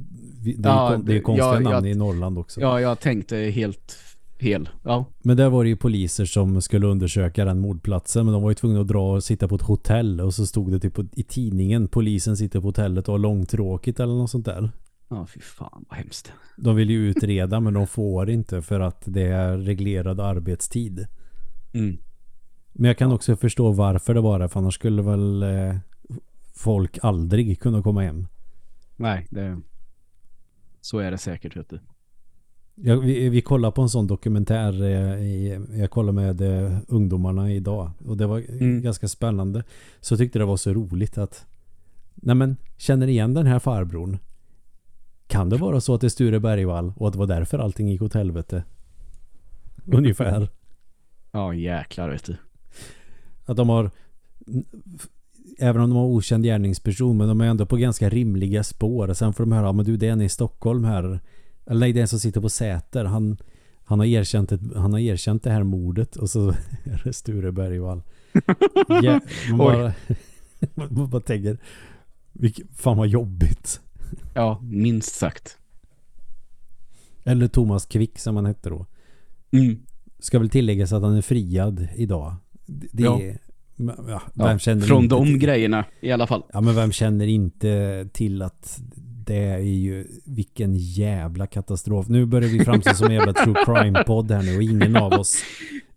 Speaker 2: det, är
Speaker 1: Ja,
Speaker 2: det är konstiga
Speaker 1: ja,
Speaker 2: namn
Speaker 1: jag-
Speaker 2: i Norrland också.
Speaker 1: Ja, jag tänkte helt fel. Ja,
Speaker 2: Men där var det ju poliser som skulle undersöka den mordplatsen. Men de var ju tvungna att dra och sitta på ett hotell. Och så stod det typ på- i tidningen. Polisen sitter på hotellet och har långtråkigt eller något sånt där.
Speaker 1: ja fy fan vad hemskt.
Speaker 2: De vill ju utreda men de får inte för att det är reglerad arbetstid.
Speaker 1: Mm.
Speaker 2: Men jag kan också förstå varför det var det. För annars skulle väl eh, folk aldrig kunna komma hem.
Speaker 1: Nej, det... Så är det säkert, vet du.
Speaker 2: Jag, vi, vi kollade på en sån dokumentär eh, i, jag kollade med eh, ungdomarna idag och det var
Speaker 1: Mm.
Speaker 2: ganska spännande. Så jag tyckte det var så roligt att Nej men, känner igen den här farbrorn? Kan det vara så att det är Sture Bergvall och att det var därför allting gick åt helvete? Ungefär.
Speaker 1: Ja, jäklar, vet du.
Speaker 2: Att de har Även om de har okänd gärningsperson men de är ändå på ganska rimliga spår. Sen får de höra, "Ja, men du det är en i Stockholm här. Eller nej, det är en som sitter på Säter. Han, han, har erkänt ett, han har erkänt det här mordet och så är det Sture Bergvall. Ja, man, bara, man bara tänker, fan vad jobbigt.
Speaker 1: Ja, minst sagt.
Speaker 2: Eller Thomas Quick som han hette då.
Speaker 1: Mm.
Speaker 2: Ska väl tilläggas att han är friad idag. Det, det
Speaker 1: Ja.
Speaker 2: är, ja, vem
Speaker 1: Ja,
Speaker 2: känner
Speaker 1: från
Speaker 2: inte
Speaker 1: de
Speaker 2: till-
Speaker 1: grejerna i alla fall.
Speaker 2: Ja men vem känner inte till att det är ju vilken jävla katastrof. Nu börjar vi framstå som en jävla true crime-podd här nu och ingen av oss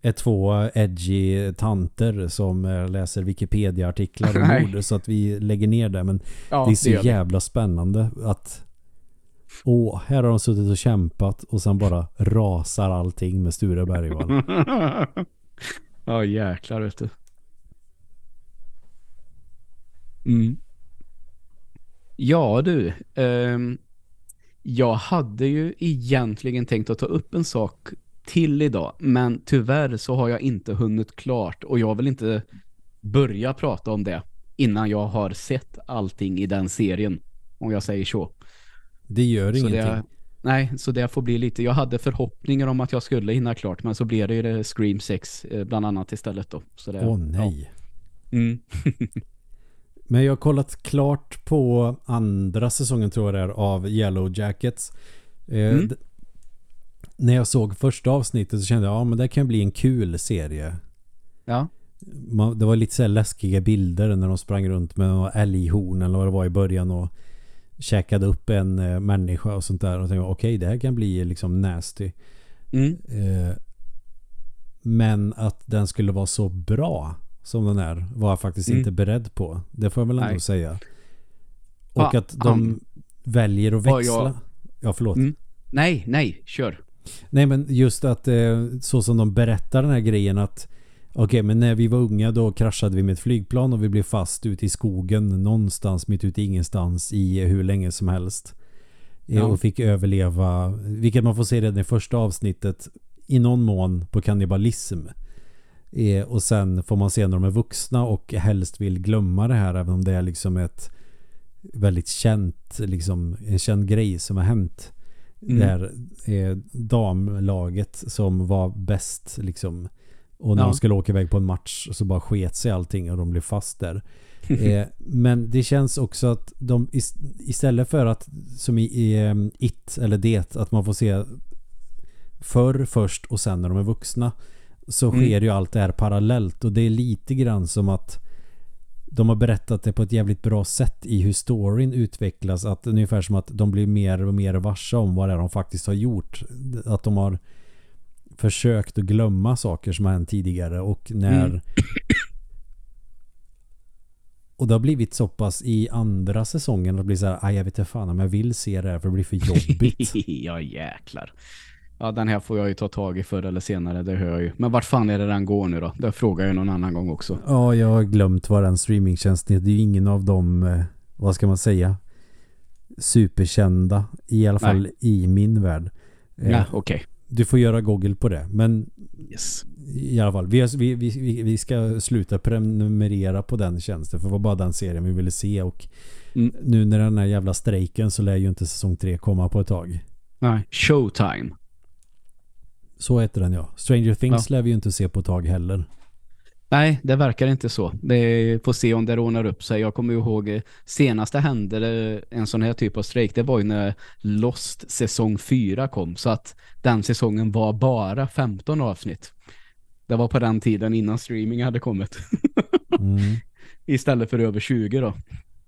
Speaker 2: är två edgy tanter som eh, läser Wikipedia-artiklar om
Speaker 1: Nej.
Speaker 2: mord så att vi lägger ner det. Men
Speaker 1: Ja,
Speaker 2: det är så
Speaker 1: vi.
Speaker 2: jävla spännande att Åh, här har de suttit och kämpat och sen bara rasar allting med Sture Bergvall.
Speaker 1: ja, jäklar, vet du. Mm. Ja, du. um, jag hade ju egentligen tänkt att ta upp en sak till idag, men tyvärr så har jag inte hunnit klart och jag vill inte börja prata om det innan jag har sett allting i den serien, om jag säger så.
Speaker 2: Det gör
Speaker 1: Så
Speaker 2: ingenting.
Speaker 1: det, nej, så det får bli lite. Jag hade förhoppningar om att jag skulle hinna klart, men så blev det ju det Scream 6 eh, bland annat istället då.
Speaker 2: Åh nej.
Speaker 1: Ja. Mm.
Speaker 2: Men jag har kollat klart på andra säsongen tror jag det är av Yellow Jackets. Eh,
Speaker 1: Mm.
Speaker 2: när jag såg första avsnittet så kände jag ja men det kan bli en kul serie.
Speaker 1: ja.
Speaker 2: Man, det var lite så läskiga bilder när de sprang runt med älghorn eller vad det var i början och käkade upp en eh, människa och sånt där. Och tänkte okej det här kan bli liksom nasty.
Speaker 1: Mm.
Speaker 2: Eh, men att den skulle vara så bra som den är var jag faktiskt
Speaker 1: Mm.
Speaker 2: inte beredd på. Det får jag väl ändå
Speaker 1: Nej.
Speaker 2: säga. Och
Speaker 1: Fan.
Speaker 2: att de väljer att
Speaker 1: Vad
Speaker 2: växla.
Speaker 1: jag-
Speaker 2: Ja, förlåt.
Speaker 1: Mm. Nej, nej, kör.
Speaker 2: Nej, men just att eh, så som de berättar den här grejen att okej, men när vi var unga då kraschade vi med ett flygplan och vi blev fast ute i skogen någonstans mitt ute i ingenstans i hur länge som helst. Eh,
Speaker 1: Ja.
Speaker 2: Och fick överleva, vilket man får se redan i första avsnittet i någon mån på kannibalism. Eh, och sen får man se när de är vuxna och helst vill glömma det här även om det är liksom ett väldigt känt, liksom en känd grej som har hänt.
Speaker 1: Mm.
Speaker 2: Där eh, damlaget som var bäst liksom Och när
Speaker 1: Ja.
Speaker 2: de skulle åka iväg på en match så bara sket sig allting och de blev fast där. eh, men det känns också att de is- istället för att som i, i em, It eller Det att man får se förr först och sen när de är vuxna så
Speaker 1: Mm.
Speaker 2: sker ju allt det här parallellt och det är lite grann som att de har berättat det på ett jävligt bra sätt i hur storyn utvecklas. Att ungefär som att de blir mer och mer varsa om vad det är de faktiskt har gjort. Att de har försökt att glömma saker som har hänt tidigare och när
Speaker 1: Mm.
Speaker 2: och det har blivit så pass i andra säsongen att det blir så här, "Aj, jag vet inte fan om jag vill se det här för det blir för jobbigt.
Speaker 1: ja, jäklar. Ja, den här får jag ju ta tag i förr eller senare, det hör jag ju. Men vart fan är det den går nu då? Det frågar jag någon annan gång också.
Speaker 2: ja, jag har glömt vad den streamingtjänsten heter. Det är ju ingen av dem, eh, vad ska man säga, superkända. I alla fall i min värld. Eh,
Speaker 1: Ja, okej.
Speaker 2: Du får göra Google på det. Men
Speaker 1: Yes.
Speaker 2: i alla fall, vi, har- vi, vi, vi ska sluta prenumerera på den tjänsten. För det var bara den serien vi ville se. Och
Speaker 1: Mm.
Speaker 2: nu när den här jävla strejken så lär ju inte säsong tre komma på ett tag.
Speaker 1: Nej, Showtime.
Speaker 2: Så heter den ja. Stranger Things lär vi ju inte se på ett tag heller.
Speaker 1: Nej, det verkar inte så. Det får se om det rånar upp sig. Jag kommer ihåg eh, senast det hände en sån här typ av strejk. Det var ju när Lost säsong 4 kom. Så att den säsongen var bara 15 avsnitt. Det var på den tiden innan streaming hade kommit.
Speaker 2: Mm.
Speaker 1: Istället för över 20 då.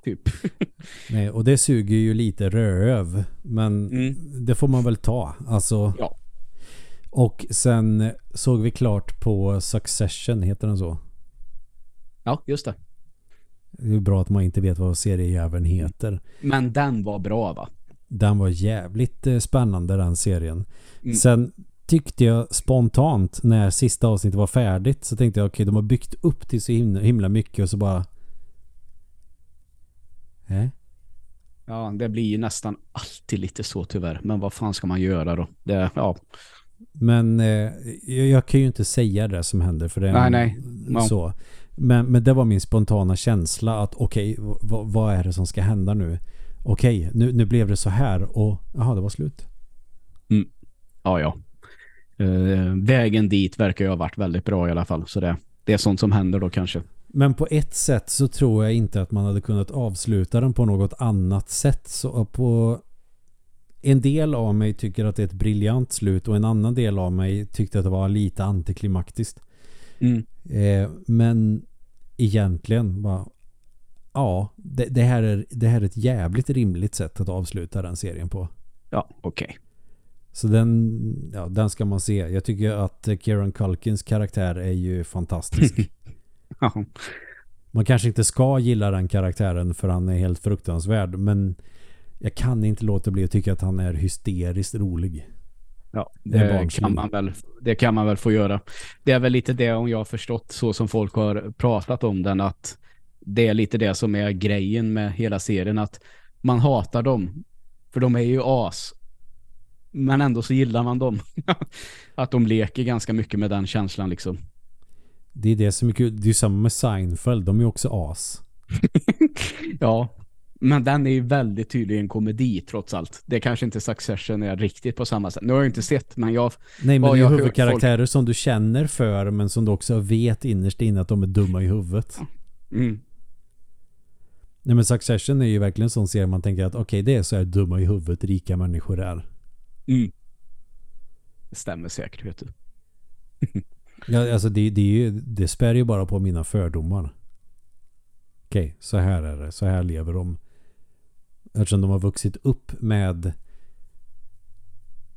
Speaker 1: Typ.
Speaker 2: Nej, och det suger ju lite röv. Men
Speaker 1: Mm.
Speaker 2: det får man väl ta. Alltså,
Speaker 1: Ja.
Speaker 2: Och sen såg vi klart på Succession, heter den så?
Speaker 1: Ja, just det.
Speaker 2: Det är bra att man inte vet vad seriejäveln heter.
Speaker 1: Men den var bra va?
Speaker 2: Den var jävligt eh, spännande den serien.
Speaker 1: Mm.
Speaker 2: Sen tyckte jag spontant när sista avsnittet var färdigt så tänkte jag okej de har byggt upp till så himla, himla mycket och så bara äh?
Speaker 1: Ja, det blir ju nästan alltid lite så tyvärr. Men vad fan ska man göra då? Det, ja.
Speaker 2: Men eh, jag, jag kan ju inte säga det som händer för det är
Speaker 1: Nej, nej.
Speaker 2: Så. Men, men det var min spontana känsla att okej, v- vad är det som ska hända nu? Okej, nu, nu blev det så här och jaha, det var slut.
Speaker 1: Ja, ja. Eh, vägen dit verkar ju ha varit väldigt bra i alla fall. Så det, det är sånt som händer då kanske.
Speaker 2: Men på ett sätt så tror jag inte att man hade kunnat avsluta den på något annat sätt. Så på en del av mig tycker att det är ett briljant slut och en annan del av mig tyckte att det var lite antiklimaktiskt.
Speaker 1: Mm.
Speaker 2: Eh, men egentligen bara ja, det, det, här är, det här är ett jävligt rimligt sätt att avsluta den serien på.
Speaker 1: Ja, okej.
Speaker 2: Så den, ja, den ska man se. Jag tycker att Kieran Culkins karaktär är ju fantastisk.
Speaker 1: Ja.
Speaker 2: Man kanske inte ska gilla den karaktären för han är helt fruktansvärd. Men jag kan inte låta bli att tycka att han är hysteriskt rolig.
Speaker 1: Ja,
Speaker 2: Det
Speaker 1: kan man väl, det kan man väl få göra. Det är väl lite det om jag har förstått så som folk har pratat om den att det är lite det som är grejen med hela serien att man hatar dem för de är ju as men ändå så gillar man dem. att de leker ganska mycket med den känslan liksom.
Speaker 2: Det är det som är kul. Det är ju samma med Seinfeld. De är ju också as.
Speaker 1: Ja, men den är ju väldigt tydlig en komedi trots allt. Det kanske inte Succession är riktigt på samma sätt. Nu har jag inte sett, men jag
Speaker 2: Nej men det är huvudkaraktärer som du känner för men som du också vet innerst inne att de är dumma i huvudet.
Speaker 1: mm,
Speaker 2: Nej men Succession är ju verkligen sån serie man tänker att okej det är så här dumma i huvudet rika människor är.
Speaker 1: mm. Det stämmer säkert, vet du.
Speaker 2: Ja, alltså det, det, är ju, det spär ju bara på mina fördomar. Okej, så här är det. Så här lever de. Eftersom de har vuxit upp med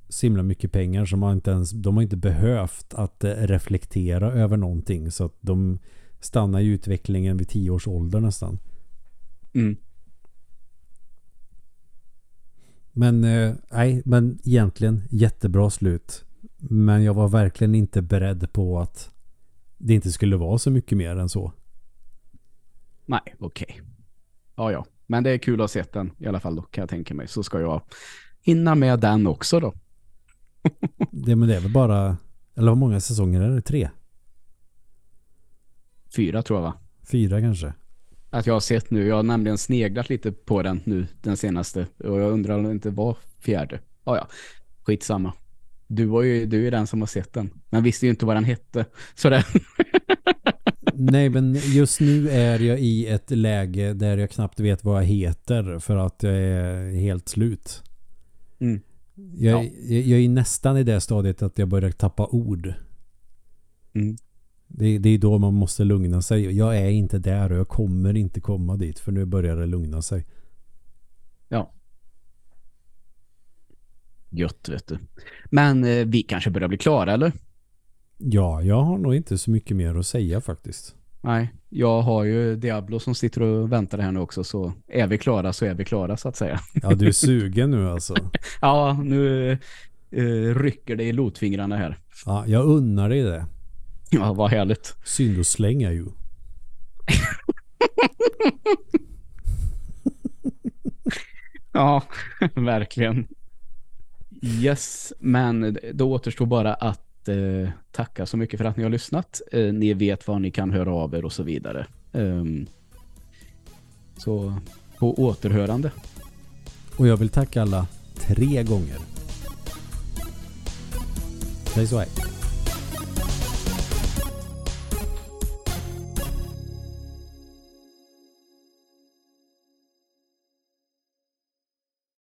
Speaker 2: så himla mycket pengar som har inte ens, de har inte behövt att eh, reflektera över någonting. Så att de stannar i utvecklingen vid tio års ålder nästan.
Speaker 1: Mm.
Speaker 2: Men eh, nej, men egentligen jättebra slut. Men jag var verkligen inte beredd på att det inte skulle vara så mycket mer än så.
Speaker 1: Nej, okej. Ja, ja. Men det är kul att ha sett den i alla fall då, kan jag tänka mig. Så ska jag hinna med den också då.
Speaker 2: Det, men det är väl bara, eller hur många säsonger är det? Tre?
Speaker 1: Fyra tror jag va?
Speaker 2: Fyra kanske?
Speaker 1: Att jag har sett nu. Jag har nämligen sneglat lite på den nu, den senaste. Och jag undrar om det inte var fjärde. Ja, ja. Skitsamma. Du, var ju, du är den som har sett den. Men visste ju inte vad den hette. Så det...
Speaker 2: Nej, men just nu är jag i ett läge där jag knappt vet vad jag heter för att jag är helt slut.
Speaker 1: Mm.
Speaker 2: Jag,
Speaker 1: Ja.
Speaker 2: jag, jag är nästan i det stadiet att jag börjar tappa ord.
Speaker 1: Mm.
Speaker 2: Det, det är då man måste lugna sig. Jag är inte där och jag kommer inte komma dit för nu börjar det lugna sig.
Speaker 1: Ja. Gött, vet du. Men eh, vi kanske börjar bli klara, eller?
Speaker 2: Ja, jag har nog inte så mycket mer att säga faktiskt.
Speaker 1: Nej, jag har ju Diablo som sitter och väntar här nu också. Så är vi klara så är vi klara, så att säga.
Speaker 2: Ja, du är sugen nu alltså.
Speaker 1: Ja, nu eh, rycker det i lotfingrarna här.
Speaker 2: Ja, jag unnar dig det.
Speaker 1: Ja, vad härligt.
Speaker 2: Synd att slänga ju.
Speaker 1: Ja, verkligen. Yes, men då återstår bara att eh, tacka så mycket för att ni har lyssnat. Eh, ni vet var ni kan höra av er och så vidare. Ehm, så på återhörande.
Speaker 2: Och jag vill tacka alla tre gånger. Säg så här.